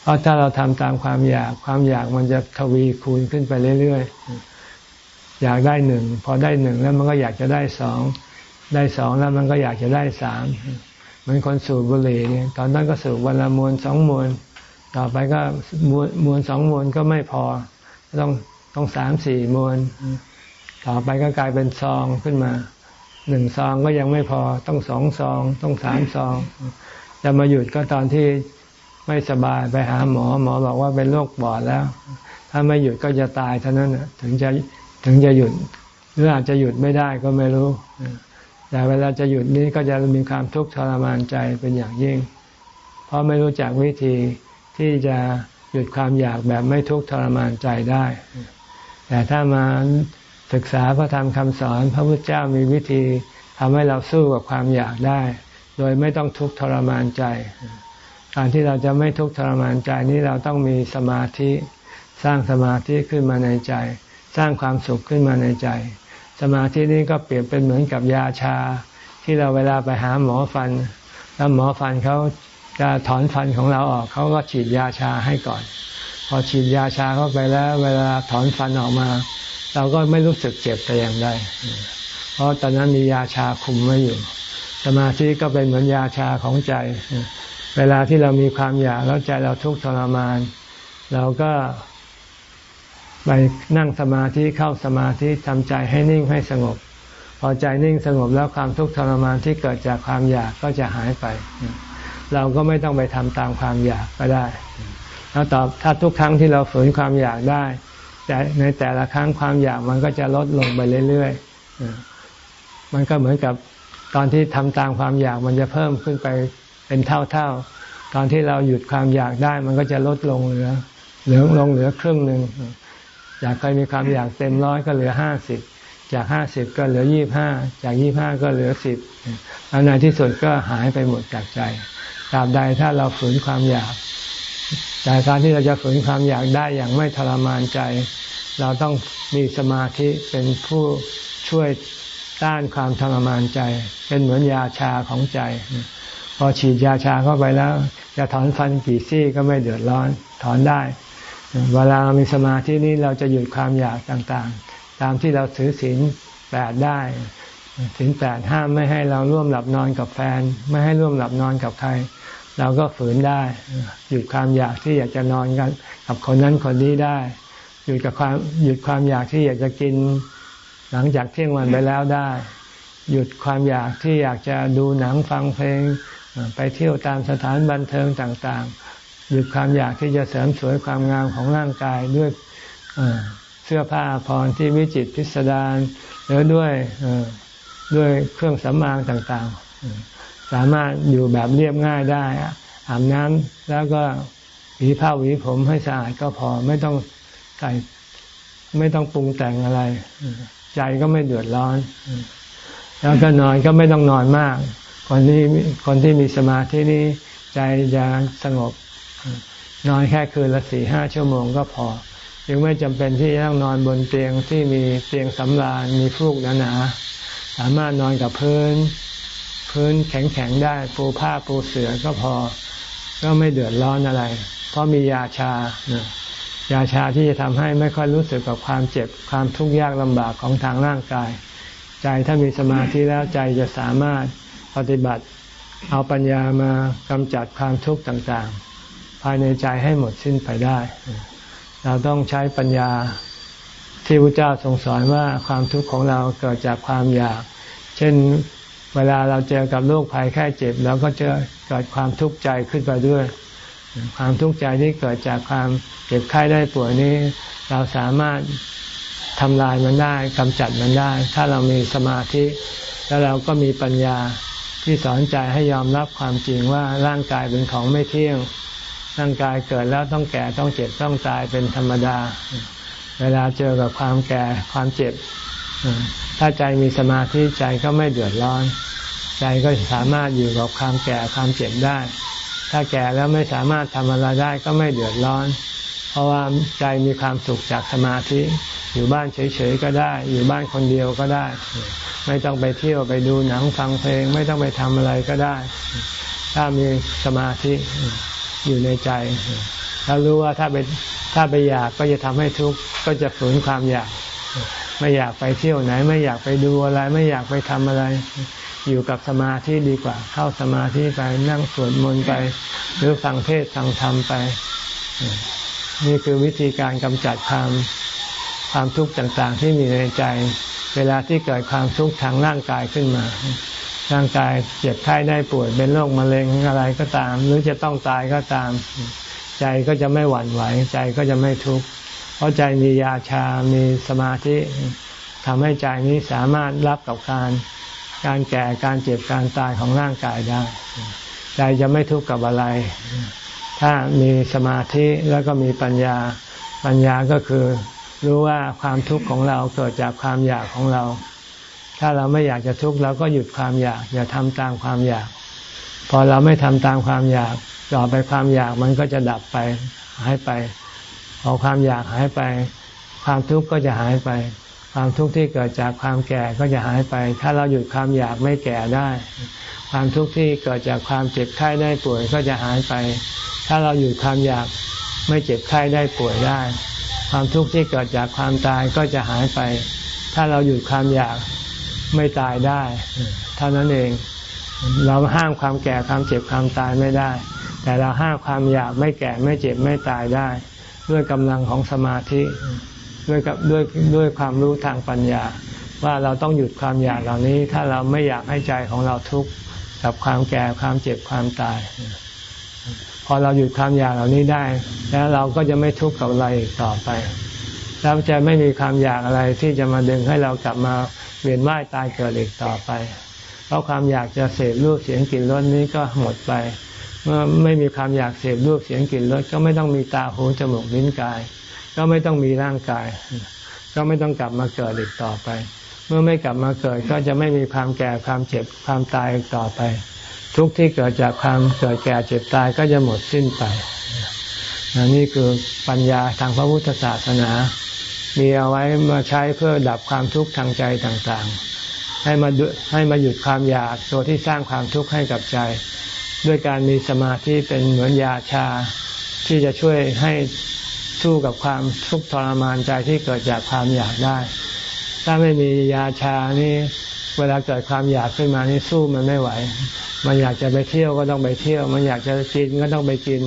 เพราะถ้าเราทำตามความอยากความอยากมันจะทวีคูณขึ้นไปเรื่อยๆ อยากได้หนึ่งพอได้หนึ่งแล้วมันก็อยากจะได้สองได้สองแล้วมันก็อยากจะได้สาม มือนคนสูบบุหรี่เนี่ยตอนนั้นก็สูบวันละมวนสองมวนต่อไปก็มวนมวนสองมวนก็ไม่พอ ต้องต้องสามสี่มวนต่อไปก็กลายเป็นซองขึ้นมาหนึ่งซองก็ยังไม่พอต้องสองซอง ต้องสามซอง จะมาหยุดก็ตอนที่ไม่สบายไปหาหมอหมอบอกว่าเป็นโรคปอดแล้ว ถ้าไม่หยุดก็จะตายเท่านั้นถึงจะถึงจะหยุด หรืออาจจะหยุดไม่ได้ก็ไม่รู้ แต่เวลาจะหยุดนี้ก็จะมีความทุกข์ทรมานใจเป็นอย่างยิ่ง เพราะไม่รู้จักวิธีที่จะหยุดความอยากแบบไม่ทุกข์ทรมานใจได้ แต่ถ้ามาศึกษาพระธรรมคำสอน พระพุทธเจ้ามีวิธีทำให้เราสู้กับความอยากได้ โดยไม่ต้องทุกข์ทรมานใจ การที่เราจะไม่ทุกข์ทรมานใจนี้เราต้องมีสมาธิ สร้างสมาธิขึ้นมาในใจ สร้างความสุขขึ้นมาในใจ สมาธินี้ก็เปรียบเป็นเหมือนกับยาชา ที่เราเวลาไปหาหมอฟัน แล้วหมอฟันเขาจะถอนฟันของเราออกเขาก็ฉีดยาชาให้ก่อน พอฉีดยาชาเข้าไปแล้ว เวลาถอนฟันออกมา เราก็ไม่รู้สึกเจ็บแต่อย่างใดเพราะตอนนั้นมียาชาคุมไว้อยู่ สมาธิก็เป็นเหมือนยาชาของใจ เวลาที่เรามีความอยากแล้วใจเราทุกข์ทรมาน เราก็ ไปนั่งสมาธิเข้าสมาธิทำใจให้นิ่งให้สงบ พอใจนิ่งสงบแล้วความทุกข์ทรมานที่เกิดจากความอยากก็จะหายไป เราก็ไม่ต้องไปทำตามความอยากก็ได้ แล้วตอบถ้าทุกครั้งที่เราฝืนความอยากได้ แต่ในแต่ละครั้งความอยากมันก็จะลดลงไปเรื่อยๆมันก็เหมือนกับตอนที่ทำตามความอยากมันจะเพิ่มขึ้นไปเป็นเท่าๆ ตอนที่เราหยุดความอยากได้มันก็จะลดลงเหลือเหลือลงเหลือครึ่งหนึ่ง อยากเคยมีความอยากเต็มร้อยก็เหลือห้าสิบจากห้าสิบก็เหลือยี่บห้าจากยี่บห้าก็เหลือสิบแล้วในที่สุดก็หายไปหมดจากใจตราบใดถ้าเราฝืนความอยาก แต่การที่เราจะฝืนความอยากได้อย่างไม่ทรมานใจ เราต้องมีสมาธิเป็นผู้ช่วยต้านความทรมานใจ เป็นเหมือนยาชาของใจ พอฉีดยาชาเข้าไปแล้ว จะถอนฟันกี่ซี่ก็ไม่เดือดร้อนถอนได้ เวลาเรามีสมาธินี้เราจะหยุดความอยากต่างๆ ตามที่เราถือศีลแปดได้สินแปดห้ามไม่ให้เราร่วมหลับนอนกับแฟน ไม่ให้ร่วมหลับนอนกับใคร เราก็ฝืนได้ หยุดความอยากที่อยากจะนอนกันกับคนนั้นคนนี้ได้ หยุดกับความหยุดความอยากที่อยากจะกิน หลังจากเที่ยงวันไปแล้วได้ หยุดความอยากที่อยากจะดูหนังฟังเพลง ไปเที่ยวตามสถานบันเทิงต่างๆ หยุดความอยากที่จะเสริมสวยความงามของร่างกายด้วยเสื้อผ้าพรที่วิจิตพิสดารหรือด้วยด้วยเครื่องสำอางต่างๆ สามารถอยู่แบบเรียบง่ายได้อาบน้ำแล้วก็หวีผ้าหวีผมให้สะอาดก็พอไม่ต้องใส่ไม่ต้องปรุงแต่งอะไรใจก็ไม่เดือดร้อน แล้วก็นอนก็ไม่ต้องนอนมาก คนที่คนที่มีสมาธินี้ใจจะสงบ นอนแค่คืนละสี่ห้าชั่วโมงก็พอยังไม่จำเป็นที่จะต้องนอนบนเตียงที่มีเตียงสำราญมีฟูกหนาๆสามารถนอนกับพื้น พื้นแข็งๆได้ปูผ้าปูเสือก็พอ ก็ไม่เดือดร้อนอะไร เพราะมียาชายาชาที่จะทำให้ไม่ค่อยรู้สึกกับความเจ็บความทุกข์ยากลำบากของทางร่างกาย ใจถ้ามีสมาธิแล้วใจจะสามารถปฏิบัติเอาปัญญามากำจัดความทุกข์ต่างๆ ภายในใจให้หมดสิ้นไปได้ เราต้องใช้ปัญญาที่พระเจ้าทรงสอนว่าความทุกข์ของเราเกิดจากความอยาก เช่นเวลาเราเจอกับโรคภัยแค่เจ็บเราก็จะเกิดความทุกข์ใจขึ้นไปด้วย ความทุกข์ใจที่เกิดจากความเจ็บไข้ได้ป่วยนี้ เราสามารถทำลายมันได้กำจัดมันได้ ถ้าเรามีสมาธิ แล้วเราก็มีปัญญาที่สอนใจให้ยอมรับความจริงว่าร่างกายเป็นของไม่เที่ยง ร่างกายเกิดแล้วต้องแก่ต้องเจ็บต้องตายเป็นธรรมดา เวลาเจอกับความแก่ความเจ็บ ถ้าใจมีสมาธิใจก็ไม่เดือดร้อน ใจก็สามารถอยู่กับความแก่ความเจ็บได้ ถ้าแก่แล้วไม่สามารถทำอะไรได้ก็ไม่เดือดร้อน เพราะว่าใจมีความสุขจากสมาธิ อยู่บ้านเฉยๆก็ได้ อยู่บ้านคนเดียวก็ได้ ไม่ต้องไปเที่ยวไปดูหนังฟังเพลง ไม่ต้องไปทำอะไรก็ได้ ถ้ามีสมาธิ อยู่ในใจ แล้วรู้ว่าถ้าไปถ้าไปอยากก็จะทำให้ทุกข์ก็จะฝืนความอยาก ไม่อยากไปเที่ยวไหน ไม่อยากไปดูอะไร ไม่อยากไปทำอะไร อยู่กับสมาธิดีกว่า เข้าสมาธิไปนั่งสวดมนต์ไป หรือฟังเทศฟังธรรมไป นี่คือวิธีการกำจัดความความทุกข์ต่างๆ ที่มีในใจ เวลาที่เกิดความทุกข์ทางร่างกายขึ้นมา ร่างกายเจ็บไข้ได้ป่วยเป็นโรคมะเร็งอะไรก็ตาม หรือจะต้องตายก็ตาม ใจก็จะไม่หวั่นไหว ใจก็จะไม่ทุกข์เพราะใจมียาชา มีสมาธิทำให้ใจนี้สามารถรับกับการการแก่การเจ็บการตายของร่างกายได้ ใจจะไม่ทุกข์กับอะไร ถ้ามีสมาธิแล้วก็มีปัญญาปัญญาก็คือรู้ว่าความทุกข์ของเราเกิดจากความอยากของเรา ถ้าเราไม่อยากจะทุกข์เราก็หยุดความอยาก อย่าทำตามความอยาก พอเราไม่ทำตามความอยากต่อไปความอยากมันก็จะดับไปหายไปพอความอยากหายไป ความทุกข์ก็จะหายไป ความทุกข์ที่เกิดจากความแก่ก็จะหายไป ถ้าเราหยุดความอยากไม่แก่ได้ ความทุกข์ที่เกิดจากความเจ็บไข้ได้ป่วยก็จะหายไป ถ้าเราหยุดความอยากไม่เจ็บไข้ได้ป่วยได้ ความทุกข์ที่เกิดจากความตายก็จะหายไป ถ้าเราหยุดความอยาก ไม่ตายได้ เท่านั้นเอง เราห้ามความแก่ความเจ็บความตายไม่ได้ แต่เราห้ามความอยากไม่แก่ไม่เจ็บไม่ตายได้ ด้วยกำลังของสมาธิด้วยกับด้วยด้วยความรู้ทางปัญญา ว่าเราต้องหยุดความอยากเหล่านี้ ถ้าเราไม่อยากให้ใจของเราทุกข์กับความแก่ความเจ็บความตาย พอเราหยุดความอยากเหล่านี้ได้ แล้วเราก็จะไม่ทุกข์กับอะไรอีกต่อไปแล้วจะไม่มีความอยากอะไรที่จะมาดึงให้เรากลับมา เวียนว่ายตายเกิดอีกต่อไป เพราะความอยากจะเสพรูปเสียงกลิ่นรสนี้ก็หมดไป เมื่อไม่มีความอยากเสพรูปเสียงกลิ่นรสก็ไม่ต้องมีตาหูจมูกลิ้นกาย ก็ไม่ต้องมีร่างกาย ก็ไม่ต้องกลับมาเกิดอีกต่อไป เมื่อไม่กลับมาเกิดก็จะไม่มีความแก่ความเจ็บความตายอีกต่อไป ทุกที่เกิดจากความเกิดแก่เจ็บตายก็จะหมดสิ้นไปนี่คือปัญญาทางพระพุทธศาสนา มีเอาไว้มาใช้เพื่อดับความทุกข์ทางใจต่างๆ ให้มาให้มาหยุดความอยากตัวที่สร้างความทุกข์ให้กับใจ ด้วยการมีสมาธิเป็นเหมือนยาชา ที่จะช่วยให้สู้กับความทุกข์ทรมานใจที่เกิดจากความอยากได้ ถ้าไม่มียาชานี่เวลาเกิดความอยากขึ้นมานี่สู้มันไม่ไหว มันอยากจะไปเที่ยวก็ต้องไปเที่ยว มันอยากจะกินก็ต้องไปกิน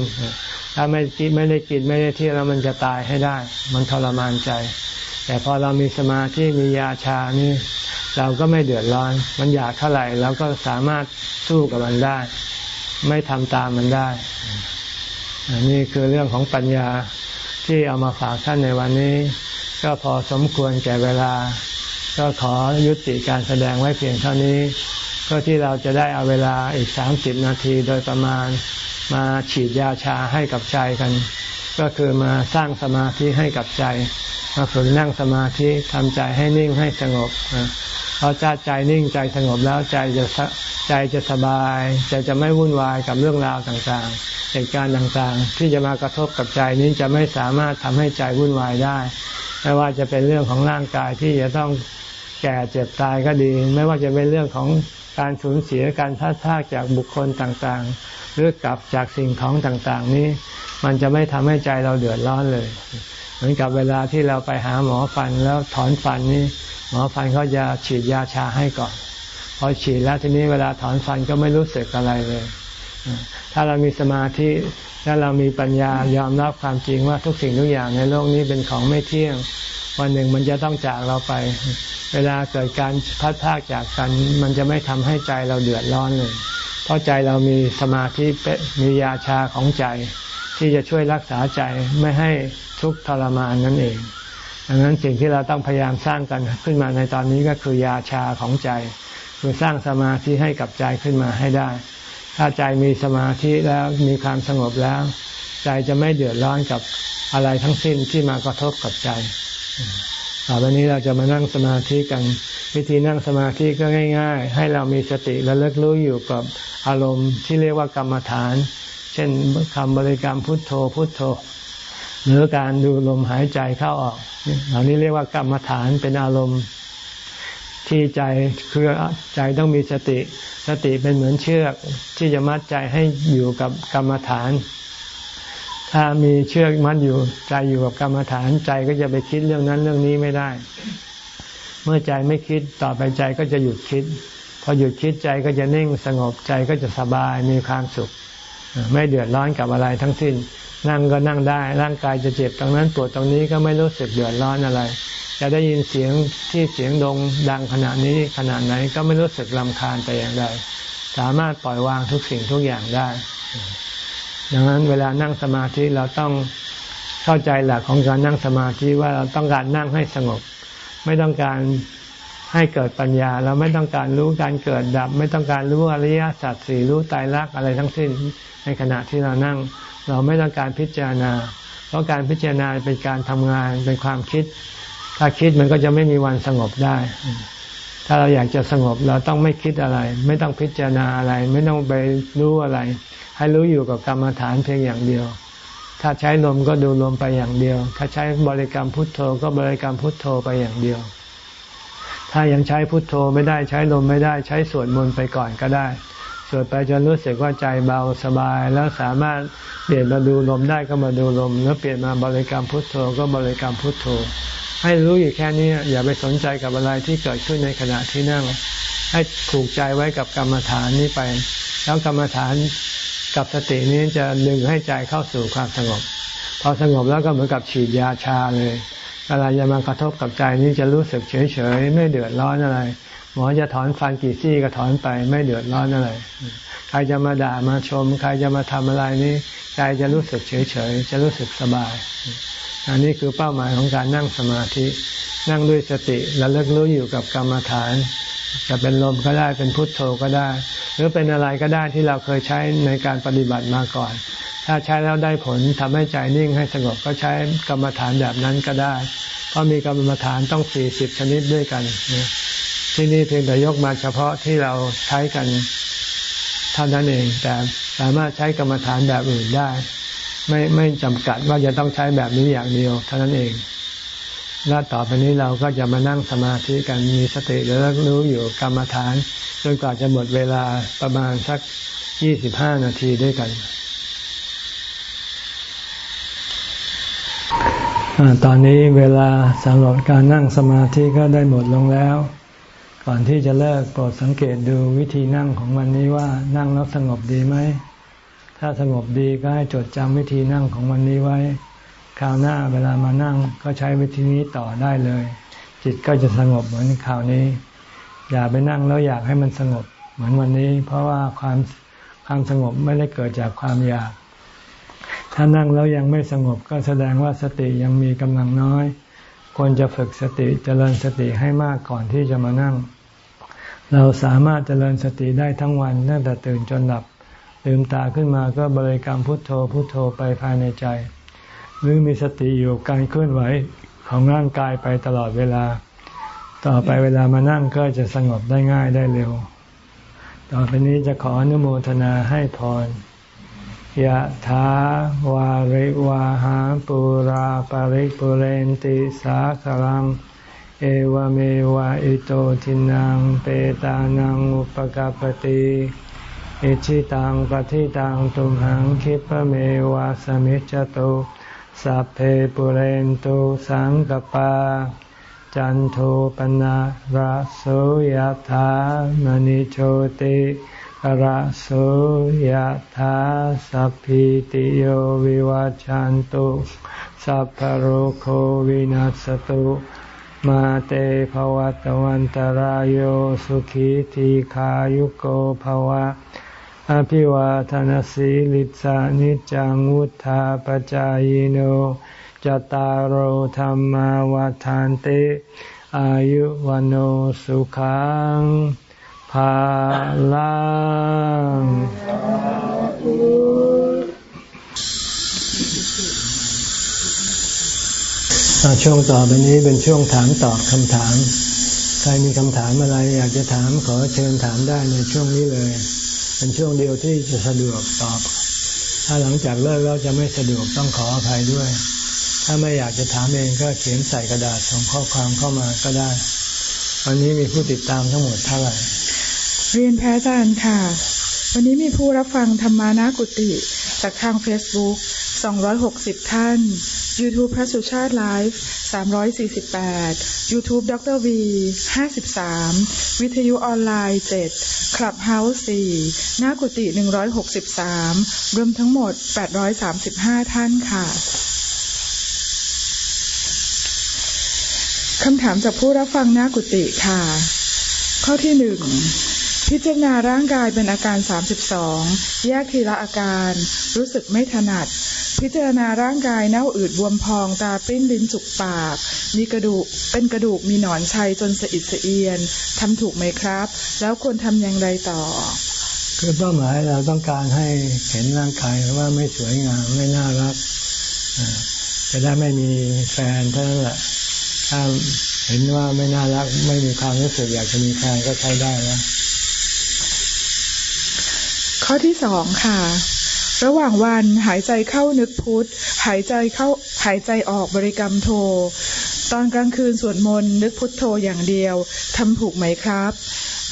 ถ้าไม่กินไม่ได้กินไม่ได้เที่ยวแล้วมันจะตายให้ได้ มันทรมานใจ แต่พอเรามีสมาธิมียาชานี่เราก็ไม่เดือดร้อน มันอยากเท่าไหร่เราก็สามารถสู้กับมันได้ ไม่ทำตามมันได้นี่คือเรื่องของปัญญาที่เอามาฝากท่านในวันนี้ ก็พอสมควรแก่เวลา ก็ขอยุติการแสดงไว้เพียงเท่านี้เพื่อที่เราจะได้เอาเวลาอีกสามสิบนาทีโดยประมาณ มาฉีดยาชาให้กับใจกัน ก็คือมาสร้างสมาธิให้กับใจมาฝึกนั่งสมาธิทำใจให้นิ่งให้สงบพอใจนิ่งใจสงบแล้วใจจะใจจะสบายใจจะไม่วุ่นวายกับเรื่องราวต่างๆเหตุการณ์ต่างๆ ที่จะมากระทบกับใจนี้จะไม่สามารถทำให้ใจวุ่นวายได้ไม่ว่าจะเป็นเรื่องของร่างกายที่จะต้องแก่เจ็บตายก็ดี ไม่ว่าจะเป็นเรื่องของการสูญเสียการพัดพากจากบุคคลต่างๆ หรือกลับจากสิ่งของต่างๆ นี้ มันจะไม่ทำให้ใจเราเดือดร้อนเลย เหมือนกับเวลาที่เราไปหาหมอฟันแล้วถอนฟันนี้หมอฟันเขาจะฉีดยาชาให้ก่อน พอฉีดแล้วทีนี้เวลาถอนฟันก็ไม่รู้สึกอะไรเลย ถ้าเรามีสมาธิและเรามีปัญญายอมรับความจริงว่าทุกสิ่งทุกอย่างในโลกนี้เป็นของไม่เที่ยง วันหนึ่งมันจะต้องจากเราไป เวลาเกิดการพัดพากจากกัน มันจะไม่ทำให้ใจเราเดือดร้อนเลย เพราะใจเรามีสมาธิมียาชาของใจ ที่จะช่วยรักษาใจไม่ให้ทุกข์ทรมานนั่นเองดังนั้นสิ่งที่เราต้องพยายามสร้างกันขึ้นมาในตอนนี้ก็คือยาชาของใจ คือสร้างสมาธิให้กับใจขึ้นมาให้ได้ ถ้าใจมีสมาธิแล้วมีความสงบแล้ว ใจจะไม่เดือดร้อนกับอะไรทั้งสิ้นที่มากระทบกับใจต่อไปนี้เราจะมานั่งสมาธิกัน วิธีนั่งสมาธิก็ง่าย ๆ ให้เรามีสติและเลิกรู้อยู่กับ อารมณ์ที่เรียกว่ากรรมฐาน เช่นคำบริกรรมพุทโธพุทโธ หรือการดูลมหายใจเข้าออกเหล่านี้เรียกว่ากรรมฐานเป็นอารมณ์ที่ใจคือใจต้องมีสติ สติเป็นเหมือนเชือกที่จะมัดใจให้อยู่กับกรรมฐาน ถ้ามีเชือกมัดอยู่ใจอยู่กับกรรมฐานใจก็จะไปคิดเรื่องนั้นเรื่องนี้ไม่ได้ เมื่อใจไม่คิดต่อไปใจก็จะหยุดคิด พอหยุดคิดใจก็จะนิ่งสงบใจก็จะสบายมีความสุข ไม่เดือดร้อนกับอะไรทั้งสิ้น นั่งก็นั่งได้ ร่างกายจะเจ็บตรงนั้นปวดตรงนี้ก็ไม่รู้สึกเดือดร้อนอะไรจะได้ยินเสียงที่เสียงดงดังขนาดนี้ขนาดไหนก็ไม่รู้สึกลำคาญแต่อย่างใดสามารถปล่อยวางทุกสิ่งทุกอย่างได้ ดังนั้นเวลานั่งสมาธิเราต้องเข้าใจหลักของการนั่งสมาธิว่าเราต้องการนั่งให้สงบ ไม่ต้องการ ให้เกิดปัญญา เราไม่ต้องการรู้การเกิดดับ ไม่ต้องการรู้อริยสัจสี่รู้ตายรักอะไรทั้งสิ้น ในขณะที่เรานั่ง เราไม่ต้องการพิจารณา เพราะการพิจารณาเป็นการทำงานเป็นความคิด ถ้าคิดมันก็จะไม่มีวันสงบได้ ถ้าเราอยากจะสงบเราต้องไม่คิดอะไร ไม่ต้องพิจารณาอะไร ไม่ต้องไปรู้อะไร ให้รู้อยู่กับกรรมฐานเพียงอย่างเดียว ถ้าใช้ลมก็ดูลมไปอย่างเดียว ถ้าใช้บริกรรมพุทโธก็บริกรรมพุทโธไปอย่างเดียว ถ้ายังใช้พุทโธไม่ได้ใช้ลมไม่ได้ใช้สวดมนต์ไปก่อนก็ได้ สวดไปจนรู้สึกว่าใจเบาสบาย แล้วสามารถเปลี่ยนมาดูลมได้ก็มาดูลมแล้วเปลี่ยนมาบริกรรมพุทโธก็บริกรรมพุทโธ ให้รู้อยู่แค่นี้อย่าไปสนใจกับอะไรที่เกิดขึ้นในขณะที่นั่ง ให้ผูกใจไว้กับกรรมฐานนี้ไป แล้วกรรมฐานกับสตินี้จะดึงให้ใจเข้าสู่ความสงบ พอสงบแล้วก็เหมือนกับฉีดยาชาเลย อะไรจะมากระทบกับใจนี้จะรู้สึกเฉยเฉยไม่เดือดร้อนอะไร หมอจะถอนฟันกี่ซี่ก็ถอนไปไม่เดือดร้อนอะไร ใครจะมาด่ามาชม ใครจะมาทำอะไรนี้ใจจะรู้สึกเฉยเฉยจะรู้สึกสบาย อันนี้คือเป้าหมายของการนั่งสมาธินั่งด้วยสติและเลิกรู้อยู่กับกรรมฐาน จะเป็นลมก็ได้เป็นพุทโธก็ได้ หรือเป็นอะไรก็ได้ที่เราเคยใช้ในการปฏิบัติมาก่อน ถ้าใช้แล้วได้ผลทำให้ใจนิ่งให้สงบก็ใช้กรรมฐานแบบนั้นก็ได้ เพราะมีกรรมฐานต้องสี่สิบชนิดด้วยกันที่นี่เพียงแต่ยกมาเฉพาะที่เราใช้กันเท่านั้นเอง แต่สามารถใช้กรรมฐานแบบอื่นได้ ไม่ไม่จำกัดว่าจะต้องใช้แบบนี้อย่างเดียวเท่านั้นเองและต่อไปนี้เราก็จะมานั่งสมาธิกันมีสติแล้วรู้อยู่กรรมฐานจนกว่าจะหมดเวลาประมาณสักยี่สิบห้านาทีด้วยกัน ตอนนี้เวลาสำหรับการนั่งสมาธิก็ได้หมดลงแล้ว ก่อนที่จะเลิกโปรดสังเกตดูวิธีนั่งของวันนี้ว่านั่งแล้วสงบดีไหม ถ้าสงบดีก็ให้จดจำวิธีนั่งของวันนี้ไว้ คราวหน้าเวลามานั่งก็ใช้วิธีนี้ต่อได้เลย จิตก็จะสงบเหมือนคราวนี้ อย่าไปนั่งแล้วอยากให้มันสงบเหมือนวันนี้ เพราะว่าความความสงบไม่ได้เกิดจากความอยาก ถ้านั่งแล้วยังไม่สงบก็แสดงว่าสติยังมีกำลังน้อย ควรจะฝึกสติเจริญสติให้มากก่อนที่จะมานั่ง เราสามารถเจริญสติได้ทั้งวันตั้งแต่ตื่นจนหลับลืมตาขึ้นมาก็บริกรรมพุทโธพุทโธไปภายในใจ หรือมีสติอยู่การเคลื่อนไหวของร่างกายไปตลอดเวลา ต่อไปเวลามานั่งก็จะสงบได้ง่ายได้เร็ว ต่อไปนี้จะขออนุโมทนาให้พร ยะถาวาริวาหาปุราปาริปุเรนติสาคลัง เอวเมวะอิโตทินังเปตานังอุปกปติอิชิตังปฏิตังตุมหังคิปเมวะสมิจจตุสัพเพปุเรนตุสังกปา จันโทปนะระโสยถามณิโชติ ระโสยธาสัพพิติโยวิวัจจันตุสัพพโรโควินัสตุมาเตภวัตวันตารโยสุขีทีขายุโกภวะ อภิวาทนสีลิสานิจังวุธาปจายโนจตารโหธรรมวาทานเตอายุวันโอสุขัง ภาลังช่วงต่อไปนี้เป็นช่วงถามตอบคำถาม ใครมีคำถามอะไรอยากจะถามขอเชิญถามได้ในช่วงนี้เลย เป็นช่วงเดียวที่จะสะดวกตอบ ถ้าหลังจากเลิกเราจะไม่สะดวกต้องขออภัยด้วย ถ้าไม่อยากจะถามเองก็เขียนใส่กระดาษส่งข้อความเข้ามาก็ได้ วันนี้มีผู้ติดตามทั้งหมดเท่าไหร่ เรียนแพ้จารย์ค่ะ วันนี้มีผู้รับฟังธรรมานากุติ จากทาง Facebook 260 ท่าน YouTube พระสุชาติไลฟ์348 YouTube ดร V 53 วิทยุออนไลน์ 7 Clubhouse 4นากุติ163 รวมทั้งหมด 835 ท่านค่ะคำถามจากผู้รับฟังนากุติค่ะ ข้อที่หนึ่ง พิจารณาร่างกายเป็นอาการ 32 แยกทีละอาการ รู้สึกไม่ถนัด พิจารณาร่างกายเน่าอืดบวมพองตาปิ้นลิ้นจุกปาก มีกระดูกเป็นกระดูกมีหนอนชัยจนสะอิดสะเอียนทำถูกไหมครับ แล้วควรทำอย่างไรต่อ คือเป้าหมายเราต้องการให้เห็นร่างกายว่าไม่สวยงามไม่น่ารักจะได้ไม่มีแฟนเท่านั้นแหละถ้าเห็นว่าไม่น่ารักไม่มีความรู้สึกอยากจะมีแฟนก็ใช้ได้แล้ว ข้อที่สองค่ะ ระหว่างวันหายใจเข้านึกพุทธหายใจเข้าหายใจออกบริกรรมโท ตอนกลางคืนสวดมนต์นึกพุทโธอย่างเดียวทำถูกไหมครับ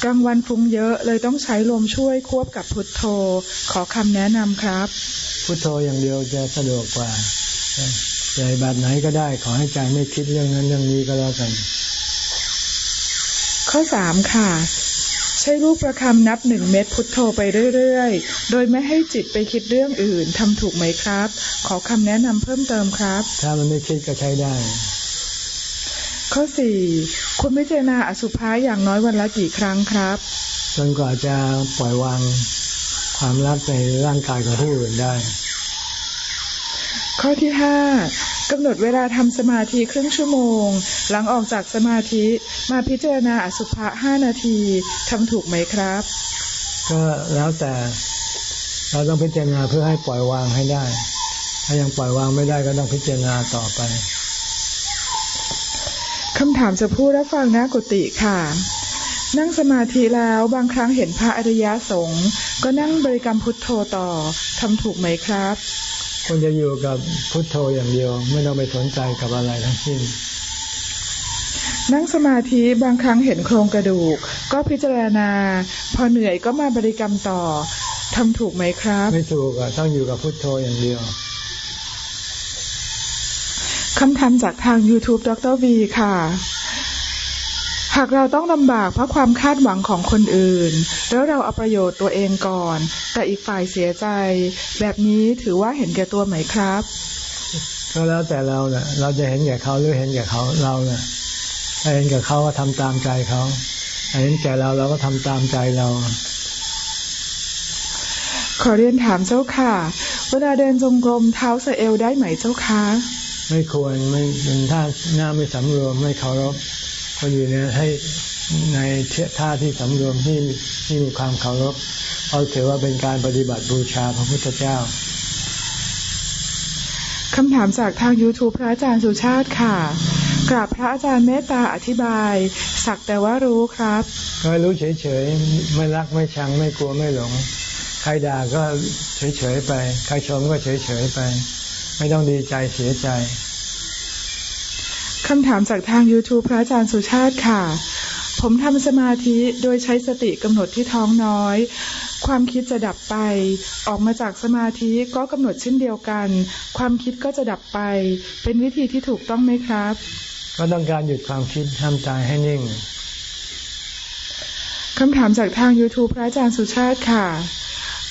กลางวันฟุ้งเยอะเลยต้องใช้ลมช่วยควบกับพุทโธ ขอคำแนะนำครับ พุทโธอย่างเดียวจะสะดวกกว่าใจแบบไหนก็ได้ขอให้ใจไม่คิดเรื่องนั้นเรื่องนี้ก็แล้วกัน ข้อสามค่ะ ใช้รูปประคำนับหนึ่งเม็ดพุทโธไปเรื่อยๆ โดยไม่ให้จิตไปคิดเรื่องอื่นทำถูกไหมครับ ขอคำแนะนำเพิ่มเติมครับ ถ้ามันไม่คิดก็ใช้ได้ ข้อสี่คุณไม่เจนาอสุภะอย่างน้อยวันละกี่ครั้งครับจนกว่าจะปล่อยวางความรักในร่างกายของผู้อื่นได้ ข้อที่ห้า กำหนดเวลาทำสมาธิครึ่งชั่วโมง หลังออกจากสมาธิมาพิจารณาอสุภะห้านาทีทำถูกไหมครับ ก็แล้วแต่เราต้องพิจารณาเพื่อให้ปล่อยวางให้ได้ ถ้ายังปล่อยวางไม่ได้ก็ต้องพิจารณาต่อไปคำถามจะพูดและฟังนะกุติค่ะ นั่งสมาธิแล้วบางครั้งเห็นพระอริยสงฆ์ก็นั่งบริกรรมพุทโธต่อทำถูกไหมครับ ควรจะอยู่กับพุทโธอย่างเดียว ไม่ต้องไปสนใจกับอะไรทั้งสิ้น นั่งสมาธิบางครั้งเห็นโครงกระดูก ก็พิจารณา พอเหนื่อยก็มาบริกรรมต่อทำถูกไหมครับ ไม่ถูกอะต้องอยู่กับพุทโธอย่างเดียวคำถามจากทาง YouTube ดรวีค่ะ หากเราต้องลำบากเพราะความคาดหวังของคนอื่น แล้วเราเอาประโยชน์ตัวเองก่อน แต่อีกฝ่ายเสียใจ แบบนี้ถือว่าเห็นแก่ตัวไหมครับ ก็แล้วแต่เราเนะ่ะเราจะเห็นแก่เขาหรือเห็นแก่เขาเราเนะ่ะถ้าเห็นแก่เขาก็ทำตามใจเขาถ้าเห็นแก่เราเราก็ทำตามใจเรา ขอเรียนถามเจ้าค่ะ เวลาเดินจงกรมเท้าสะเอวได้ไหมเจ้าคะไม่ควรไม่เป็นท่าหน้าไม่สำรวมไม่เคารพ ก็อยู่ในให้ในท่าที่สำรวมที่ที่มีความเคารพเพราะถือว่าเป็นการปฏิบัติบูชาพระพุทธเจ้าคำถามจากทาง YouTube พระอาจารย์สุชาติค่ะ กราบพระอาจารย์เมตตาอธิบาย สักแต่ว่ารู้ครับก็รู้เฉยๆ ไม่รักไม่ชังไม่กลัวไม่หลง ใครด่าก็เฉยๆไป ใครชมก็เฉยๆไป ไม่ต้องดีใจเสียใจ คำถามจากทาง YouTube พระอาจารย์สุชาติค่ะ ผมทำสมาธิโดยใช้สติกำหนดที่ท้องน้อย ความคิดจะดับไป ออกมาจากสมาธิก็กำหนดเช่นเดียวกัน ความคิดก็จะดับไป เป็นวิธีที่ถูกต้องไหมครับ ก็ต้องการหยุดความคิดห้ามใจให้นิ่งคำถามจากทาง YouTube พระอาจารย์สุชาติค่ะ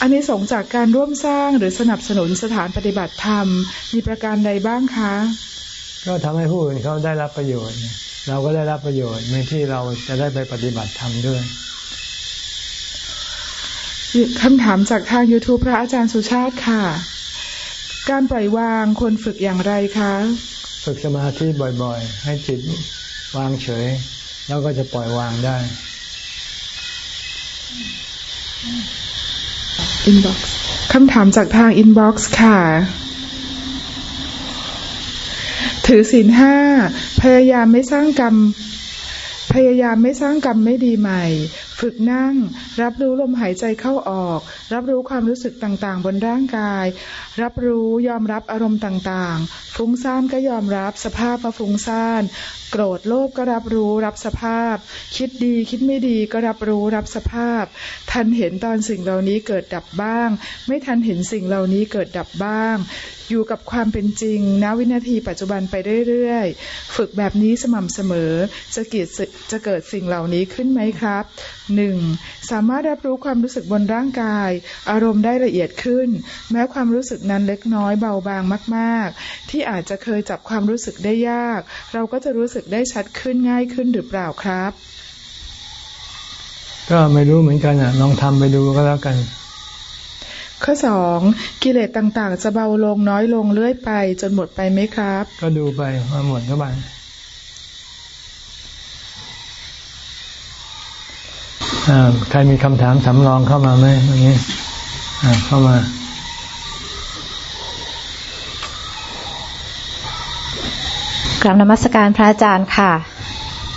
อันนี้สงส์จากการร่วมสร้างหรือสนับสนุนสถานปฏิบัติธรรม มีประการใดบ้างคะ ก็ทำให้ผู้อื่นเขาได้รับประโยชน์ เราก็ได้รับประโยชน์ในที่เราจะได้ไปปฏิบัติธรรมด้วยคำถามจากทาง YouTube พระอาจารย์สุชาติค่ะ การปล่อยวางควรฝึกอย่างไรคะ ฝึกสมาธิบ่อยๆ ให้จิตวางเฉย แล้วก็จะปล่อยวางได้ inbox คำถามจากทาง inbox ค่ะ ถือศีลห้าพยายามไม่สร้างกรรม พยายามไม่สร้างกรรมไม่ดีใหม่ ฝึกนั่ง รับรู้ลมหายใจเข้าออก รับรู้ความรู้สึกต่างๆ บนร่างกาย รับรู้ยอมรับอารมณ์ต่างๆ ฟุ้งซ่านก็ยอมรับสภาพว่าฟุ้งซ่าน โกรธโลภก็รับรู้รับสภาพ คิดดีคิดไม่ดีก็รับรู้รับสภาพ ทันเห็นตอนสิ่งเหล่านี้เกิดดับบ้าง ไม่ทันเห็นสิ่งเหล่านี้เกิดดับบ้าง อยู่กับความเป็นจริงณวินาทีปัจจุบันไปเรื่อยๆ ฝึกแบบนี้สม่ำเสมอ จะเกิดจะเกิดสิ่งเหล่านี้ขึ้นไหมครับหนึ่งสามารถรับรู้ความรู้สึกบนร่างกาย อารมณ์ได้ละเอียดขึ้น แม้ความรู้สึกนั้นเล็กน้อยเบาบางมาก ๆ ที่อาจจะเคยจับความรู้สึกได้ยาก เราก็จะรู้สึกได้ชัดขึ้นง่ายขึ้นหรือเปล่าครับ ก็ไม่รู้เหมือนกันอะลองทำไปดูก็แล้วกัน ข้อสองกิเลสต่างๆ จะเบาลงน้อยลงเรื่อยไป จนหมดไปไหมครับ ก็ดูไปมาหมดก็ไปอ่าใครมีคำถามสำรองเข้ามาไหมอย่างนี้อ่าเข้ามา กราบนมัสการพระอาจารย์ค่ะ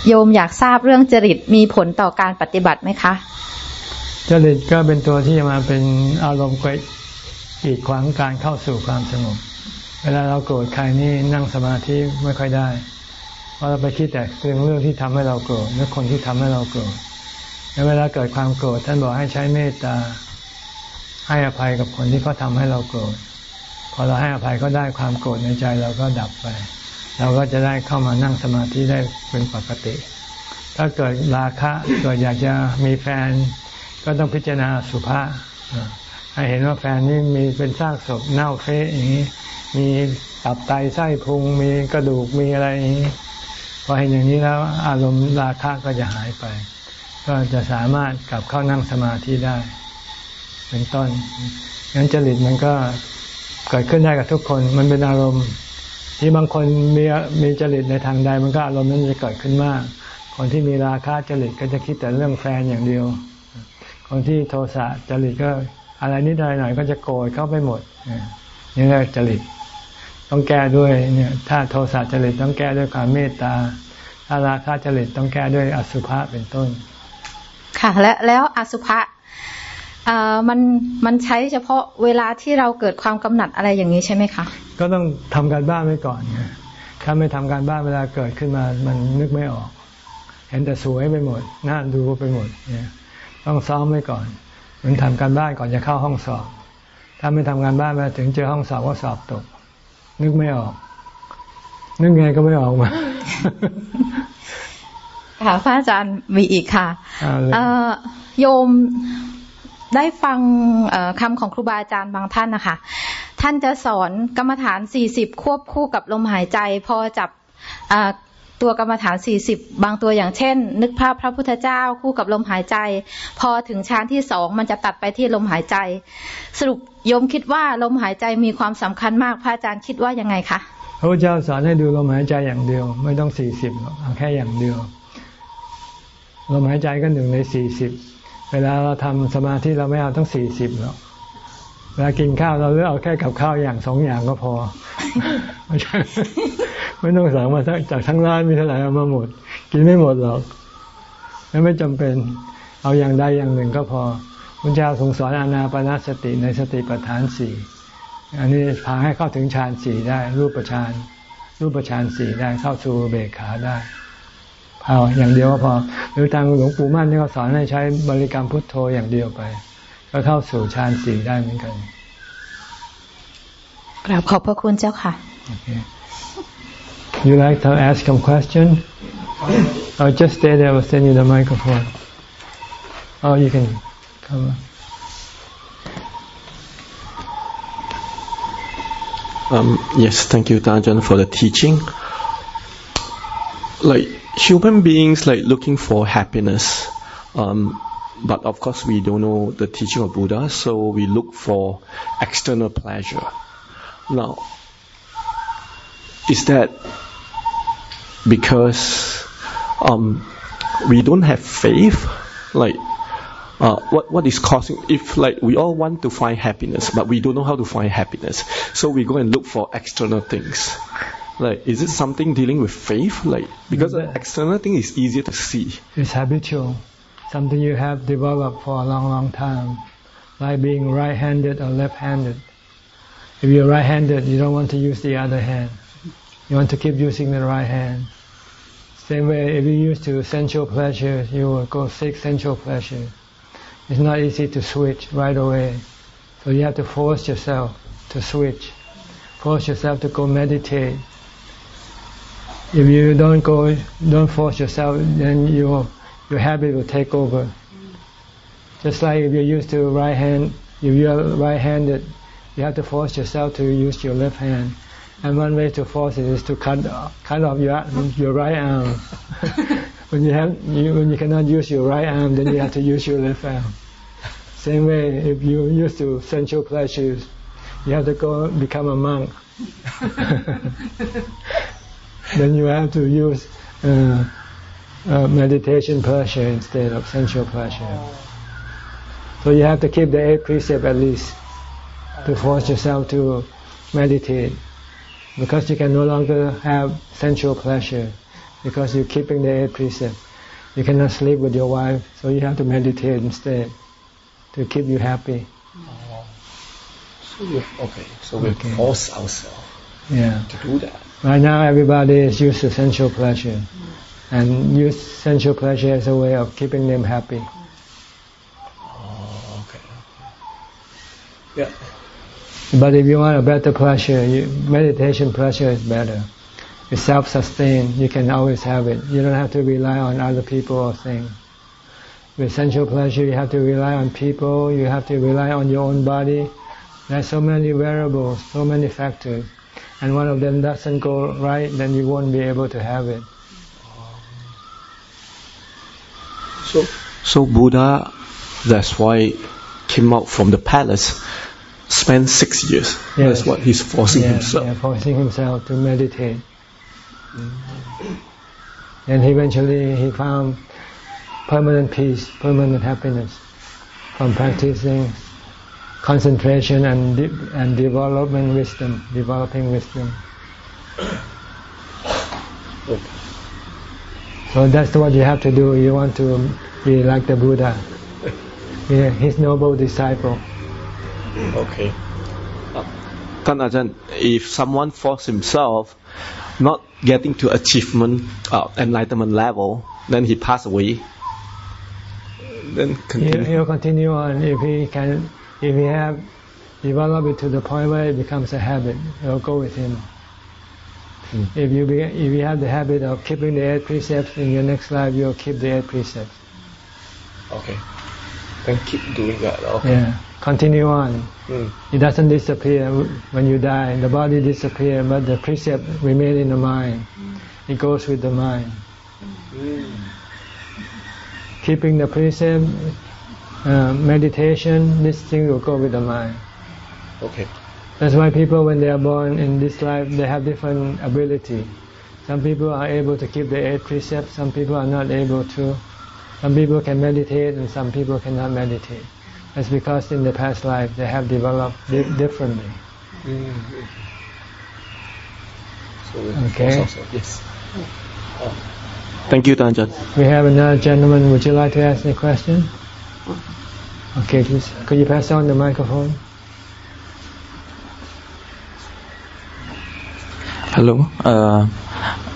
โยมอยากทราบเรื่องจริตมีผลต่อการปฏิบัติไหมคะ จริตก็เป็นตัวที่มาเป็นอารมณ์กีดขวางการเข้าสู่ความสงบ เวลาเราโกรธใครนี่นั่งสมาธิไม่ค่อยได้ เพราะเราไปคิดแต่เรื่องเรื่องที่ทำให้เราโกรธหรือคนที่ทำให้เราโกรธแล้วเวลาเกิดความโกรธท่านบอกให้ใช้เมตตาให้อภัยกับคนที่เขาทาให้เราโกรธพอเราให้อภัยก็ได้ความโกรธในใจเราก็ดับไป เราก็จะได้เข้ามานั่งสมาธิได้เป็นปกติ ถ้าเกิดราคะเกิดอยากจะมีแฟน ก็ต้องพิจารณาสุภาษให้เห็นว่าแฟนนี่มีเป็นซากศพเน่าเฟะอย่างนี้ มีตับไตไส้พุงมีกระดูกมีอะไรอย่างนี้พอเห็นอย่างนี้แล้วอารมณ์ราคะก็จะหายไป ก็จะสามารถกลับเข้านั่งสมาธิได้ เป็นต้นงั้นจริตมันก็เกิดขึ้นได้กับทุกคนมันเป็นอารมณ์ ที่บางคนมีมีจริตในทางใดมันก็อารมณ์นั้นจะเกิดขึ้นมาก คนที่มีราคะจริตก็จะคิดแต่เรื่องแฟนอย่างเดียว คนที่โทสะจริตก็อะไรนิดหน่อยก็จะโกรธเข้าไปหมดนี่เรียกจริต ต้องแก้ด้วยเนี่ย ถ้าโทสะจริตต้องแก้ด้วยความเมตตา ถ้าราคะจริตต้องแก้ด้วยอสุภะเป็นต้น ค่ะ และแล้วอสุภะ มันมันใช้เฉพาะเวลาที่เราเกิดความกำหนัดอะไรอย่างนี้ใช่ไหมคะ ก็ต้องทำการบ้านไว้ก่อนไงถ้าไม่ทำการบ้านเวลาเกิดขึ้นมามันนึกไม่ออก เห็นแต่สวยไปหมดน่าดูไปหมดเนี่ยต้องซ้อมไว้ก่อนเหมือนทำการบ้านก่อนจะเข้าห้องสอบ ถ้าไม่ทำการบ้านมาถึงเจอห้องสอบก็สอบตก นึกไม่ออก นึกไงก็ไม่ออกมากค่ะพระอาจารย์มีอีกค่ะอ่าเลยเอ่อโยม ได้ฟังเอ่อคำของครูบาอาจารย์บางท่านนะคะ ท่านจะสอนกรรมฐาน40ควบคู่กับลมหายใจ พอจับตัวกรรมฐาน40บางตัวอย่างเช่น นึกภาพพระพุทธเจ้าคู่กับลมหายใจ พอถึงฌานที่สองมันจะตัดไปที่ลมหายใจ สรุปโยมคิดว่าลมหายใจมีความสำคัญมากพระอาจารย์คิดว่ายังไงคะพระพุทธเจ้าสอนให้ดูลมหายใจอย่างเดียว ไม่ต้องสี่สิบหรอกเอาแค่อย่างเดียวลมหายใจก็หนึ่งในสี่สิบ เวลาเราทำสมาธิเราไม่เอาต้องสี่สิบหรอกเวลากินข้าวเราเลือกเอาแค่กับข้าวอย่างสองอย่างก็พอ ไม่ใช่ไม่ต้องสั่งมาทั้งจากทั้งร้านมีเท่าไหร่เอามาหมด กินไม่หมดหรอกไม่จำเป็นเอาอย่างใดอย่างหนึ่งก็พอพระเจ้าทรงสอนอานาปนาสติในสติปัฏฐานสี่อันนี้พาให้เข้าถึงฌานสี่ได้ รูปฌานรูปฌานสี่ได้เข้าสู่เบกขาได้ เอาอย่างเดียวก็พอ หรือทางหลวงปู่มั่นที่เขาสอนให้ใช้บริกรรมพุทโธอย่างเดียวไป ก็เข้าสู่ฌานสี่ได้เหมือนกันกราบขอบพระคุณเจ้าค่ะ Okay. You like to ask some question? Oh, just stay there. We'll send you the microphone. Oh, you can come. on. Um, yes, thank you, Tanjan, for the teaching. Like human beings, like looking for happiness, um, but of course we don't know the teaching of Buddha, so we look for external pleasure. Now, is that because um, we don't have faith? Like, uh, what what is causing? If like we all want to find happiness, but we don't know how to find happiness, so we go and look for external things. Like, is it something dealing with faith? Like, because the external thing is easier to see. It's habitual, something you have developed for a long, long time, like being right-handed or left-handed. If you're right-handed, you don't want to use the other hand. You want to keep using the right hand. Same way, if you're used to sensual pleasure, you will go seek sensual pleasure. It's not easy to switch right away. So you have to force yourself to switch. Force yourself to go meditate. If you don't go, don't force yourself, then your your habit will take over. Just like if you're used to right hand, if you're right-handed, you have to force yourself to use your left hand. And one way to force it is to cut cut off your your right arm. [laughs] when you have you, when you cannot use your right arm, then you have to use your left arm. Same way, if you're used to sensual pleasures, you have to go become a monk. [laughs] then you have to use uh, uh, meditation pleasure instead of sensual pleasure. So you have to keep the eight precept at least to force yourself to meditate because you can no longer have sensual pleasure because you're keeping the eight precept. You cannot sleep with your wife, so you have to meditate instead to keep you happy. So we, okay, so we Okay. force ourselves Yeah. to do that. Right now, everybody is used to sensual pleasure, and use sensual pleasure as a way of keeping them happy. Oh, okay. Yeah. But if you want a better pleasure, you, meditation pleasure is better. It's self-sustained. You can always have it. You don't have to rely on other people or things. With sensual pleasure, you have to rely on people. You have to rely on your own body. There's so many variables, so many factors, and one of them doesn't go right, then you won't be able to have it. So, so Buddha, that's why came out from the palace, spent six years. Yes. That's what he's forcing yeah, himself. yeah, forcing himself to meditate. And eventually he found permanent peace, permanent happiness from practicing concentration and de- and developing wisdom, developing wisdom. So that's what you have to do. You want to be like the Buddha, be his noble disciple. Okay. Tan Ajahn, if someone force himself not getting to achievement, uh, enlightenment level, then he pass away. Then continue. he'll continue on if he can, if you have developed it to the point where it becomes a habit. It'll go with him. Hmm. If you be, if you have the habit of keeping the eight precepts in your next life, you'll keep the eight precepts. Okay. Then keep doing that. Okay. Yeah. Continue on. Mm. It doesn't disappear when you die. The body disappears, but the precept remain in the mind. Hmm. It goes with the mind. Hmm. Keeping the precept, uh, meditation, this thing will go with the mind. Okay. That's why people, when they are born in this life, they have different ability. Some people are able to keep the eight precepts. Some people are not able to. Some people can meditate, and some people cannot meditate. That's because in the past life they have developed di- differently. So, Okay. also, yes. Thank you, Tanjan. We have another gentleman. Would you like to ask any question? Okay, please. Could you pass on the microphone? Hello. Uh,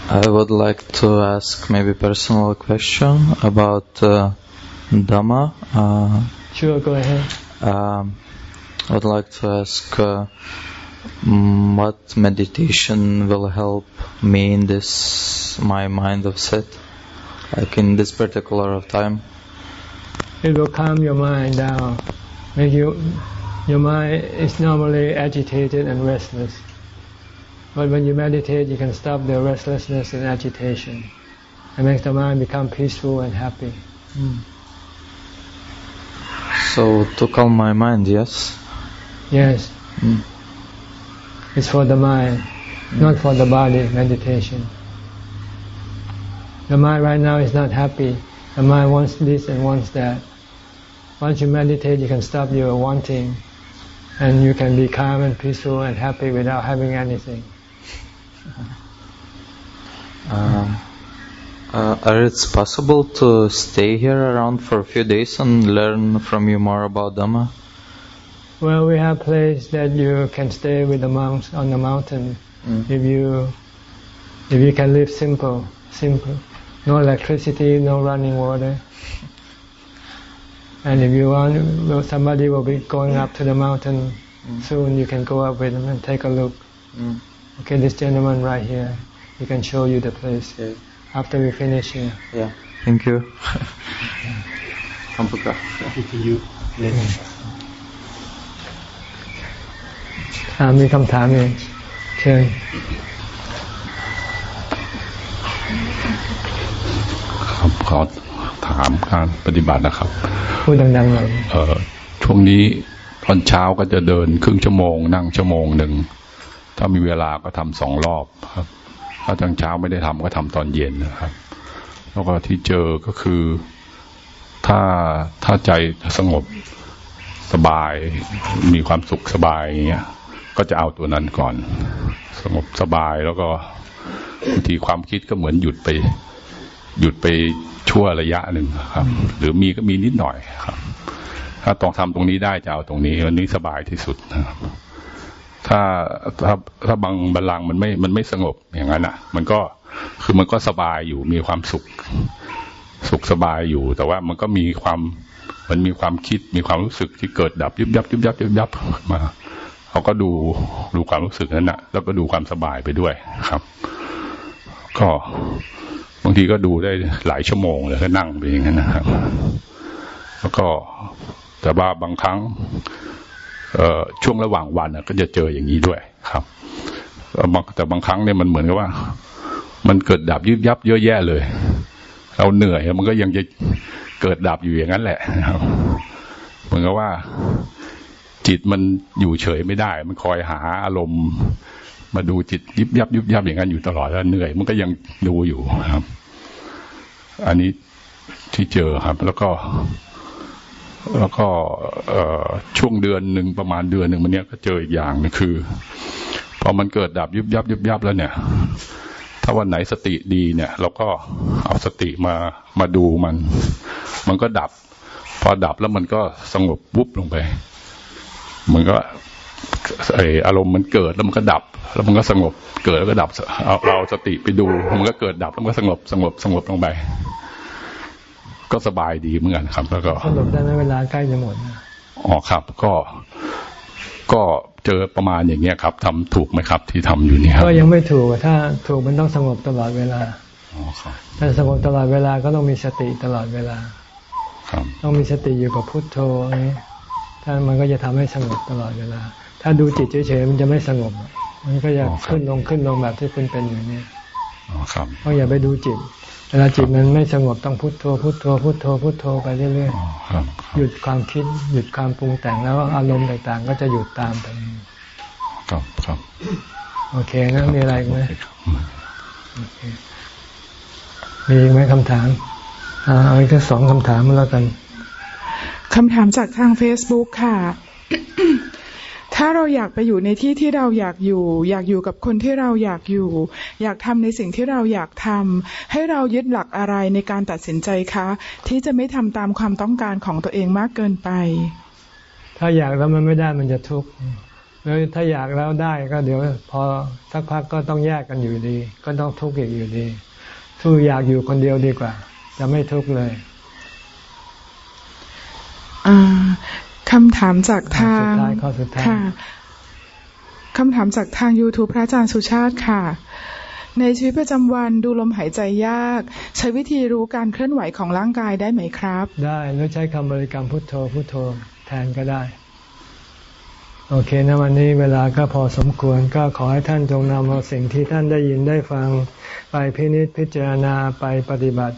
I would like to ask maybe personal question about uh, Dhamma. Uh, Sure, go ahead. um, I would like to ask uh, mm, what meditation will help me in this my mind of set, like in this particular of time. It will calm your mind down. Make you, your mind is normally agitated and restless. But when you meditate, you can stop the restlessness and agitation, and make the mind become peaceful and happy. So to calm my mind, yes. Yes, Mm. it's for the mind, not for the body. Meditation. The mind right now is not happy. The mind wants this and wants that. Once you meditate, you can stop your wanting, and you can be calm and peaceful and happy without having anything. Um, uh, are it's possible to stay here around for a few days and learn from you more about Dhamma? Well, we have place that you can stay with the monks on the mountain Mm. if you if you can live simple, simple, no electricity, no running water. And if you want, well, somebody will be going up to the mountain soon. You can go up with them and take a look. Mm. Okay, this gentleman right here, he can show you the place Yeah. after we finish here. Yeah. Thank you. Hampuka. You. อ่ามีคำถามเองเชิญ ขอถามการปฏิบัตินะครับพูดดังๆหน่อยเอ่อช่วงนี้ตอนเช้าก็จะเดินครึ่งชั่วโมง นั่งชั่วโมงหนึ่งถ้ามีเวลาก็ทำสองรอบครับ ถ้าตอนเช้าไม่ได้ทำก็ทำตอนเย็นนะครับ แล้วก็ที่เจอก็คือ ถ้าถ้าใจสงบสบาย มีความสุขสบายอย่างเงี้ย ก็จะเอาตัวนั้นก่อน สงบสบายแล้วก็บางทีความคิดก็เหมือนหยุดไป หยุดไปชั่วระยะหนึ่งครับ หรือมีก็มีนิดหน่อยครับ ถ้าต้องทำตรงนี้ได้จะเอาตรงนี้ วันนี้สบายที่สุดนะครับ ถ้าถ้าถ้าบางบัลลังมันไม่มันไม่สงบอย่างนั้นอะ มันก็คือมันก็สบายอยู่มีความสุข สุขสบายอยู่ แต่ว่ามันก็มีความมันมีความคิดมีความรู้สึกที่เกิดดับยุบยับยุบยับยุบยับมาเขาก็ดูดูความรู้สึกนั้นนะแล้วก็ดูความสบายไปด้วยครับ ก็างทีก็ดูได้หลายชั่วโมงเลยก็นั่งไปอย่างนั้นนะครับ แล้วก็แต่ว่าบางครั้งเออช่วงระหว่างวันก็จะเจออย่างนี้ด้วยครับแต่บางครั้งเนี่ยมันเหมือนกับว่า มันเกิดดับยิบยับเยอะแยะเลย เราเหนื่อยมันก็ยังจะเกิดดับอยู่อย่างนั้นแหละนะครับเหมือนกับว่า จิตมันอยู่เฉยไม่ได้ มันคอยหาอารมณ์มาดูจิตยิบยับยิบยับอย่างนั้นอยู่ตลอดแล้วเหนื่อย มันก็ยังดูอยู่ครับ อันนี้ที่เจอครับ แล้วก็แล้วก็ช่วงเดือนหนึ่งประมาณเดือนหนึ่งมันเนี้ยก็เจออีกอย่างนึงคือ พอมันเกิดดับยุบยับยุบยับแล้วเนี่ย ถ้าวันไหนสติดีเนี่ย เราก็เอาสติมามาดูมัน มันก็ดับ พอดับแล้วมันก็สงบวุบลงไป มันก็ ออารมณ์มันเกิดแล้วมันก็ดับ แล้วมันก็สงบ เกิดแล้วก็ดับเอาเราเอาสติไปดู มันก็เกิดดับแล้วมันก็สงบสงบสงบลงไป ก็สบายดีเหมือนกันครับ แล้วก็สรุปได้ไหมเวลาใกล้จะหมดนะอ๋อครับ ก็ก็เจอประมาณอย่างเงี้ยครับทำถูกไหมครับ ที่ทำอยู่นี่ครับก็ยังไม่ถูกถ้าถูกมันต้องสงบตลอดเวลาอ๋อครับถ้าสงบตลอดเวลาก็ต้องมีสติตลอดเวลาครับต้องมีสติอยู่กับพุทโธอย่างนี้ถ้ามันก็จะทำให้สงบตลอดเวลา ถ้าดูจิตเฉยๆมันจะไม่สงบ มันก็จะขึ้นลงขึ้นลงแบบที่คุณเป็นอยู่เนี่ยอ๋อครับต้องอย่าไปดูจิตเวลาจิตมันไม่สงบต้องพุทโธพุทโธพุทโธพุทโธไปเรื่อยอ๋อครับๆหยุดความคิด หยุดความปรุงแต่งแล้วอารมณ์ต่างๆ ก็จะหยุดตามไปครับครับโอเคนะมีอะไรอีกไหมโเคครับมีอีกไหมคำถามอ่าเอาอีกแค่สองคำถามมาแล้วกันคำถามจากทาง Facebook ค่ะ ถ้าเราอยากไปอยู่ในที่ที่เราอยากอยู่ อยากอยู่กับคนที่เราอยากอยู่ อยากทำในสิ่งที่เราอยากทำให้เรายึดหลักอะไรในการตัดสินใจคะ ที่จะไม่ทำตามความต้องการของตัวเองมากเกินไป ถ้าอยากแล้วมันไม่ได้มันจะทุกข์แล้วถ้าอยากแล้วได้ก็เดี๋ยว พอสักพักก็ต้องแยกกันอยู่ดี ก็ต้องทุกข์อีกอยู่ดีทูอยากอยู่คนเดียวดีกว่า จะไม่ทุกข์เลยอ่า คำถามจากทางสุดท้ายข้อสุดท้ายค่ะคำถามจากทาง YouTube พระอาจารย์สุชาติค่ะ ในชีวิตประจำวันดูลมหายใจยาก ใช้วิธีรู้การเคลื่อนไหวของร่างกายได้ไหมครับ ได้หรือใช้คำบริกรรมพุทโธพุทโธแทนก็ได้ โอเคนะวันนี้เวลาก็พอสมควรก็ขอให้ท่านจงนำเอาสิ่งที่ท่านได้ยินได้ฟัง ไปพินิจพิจารณาไปปฏิบัติ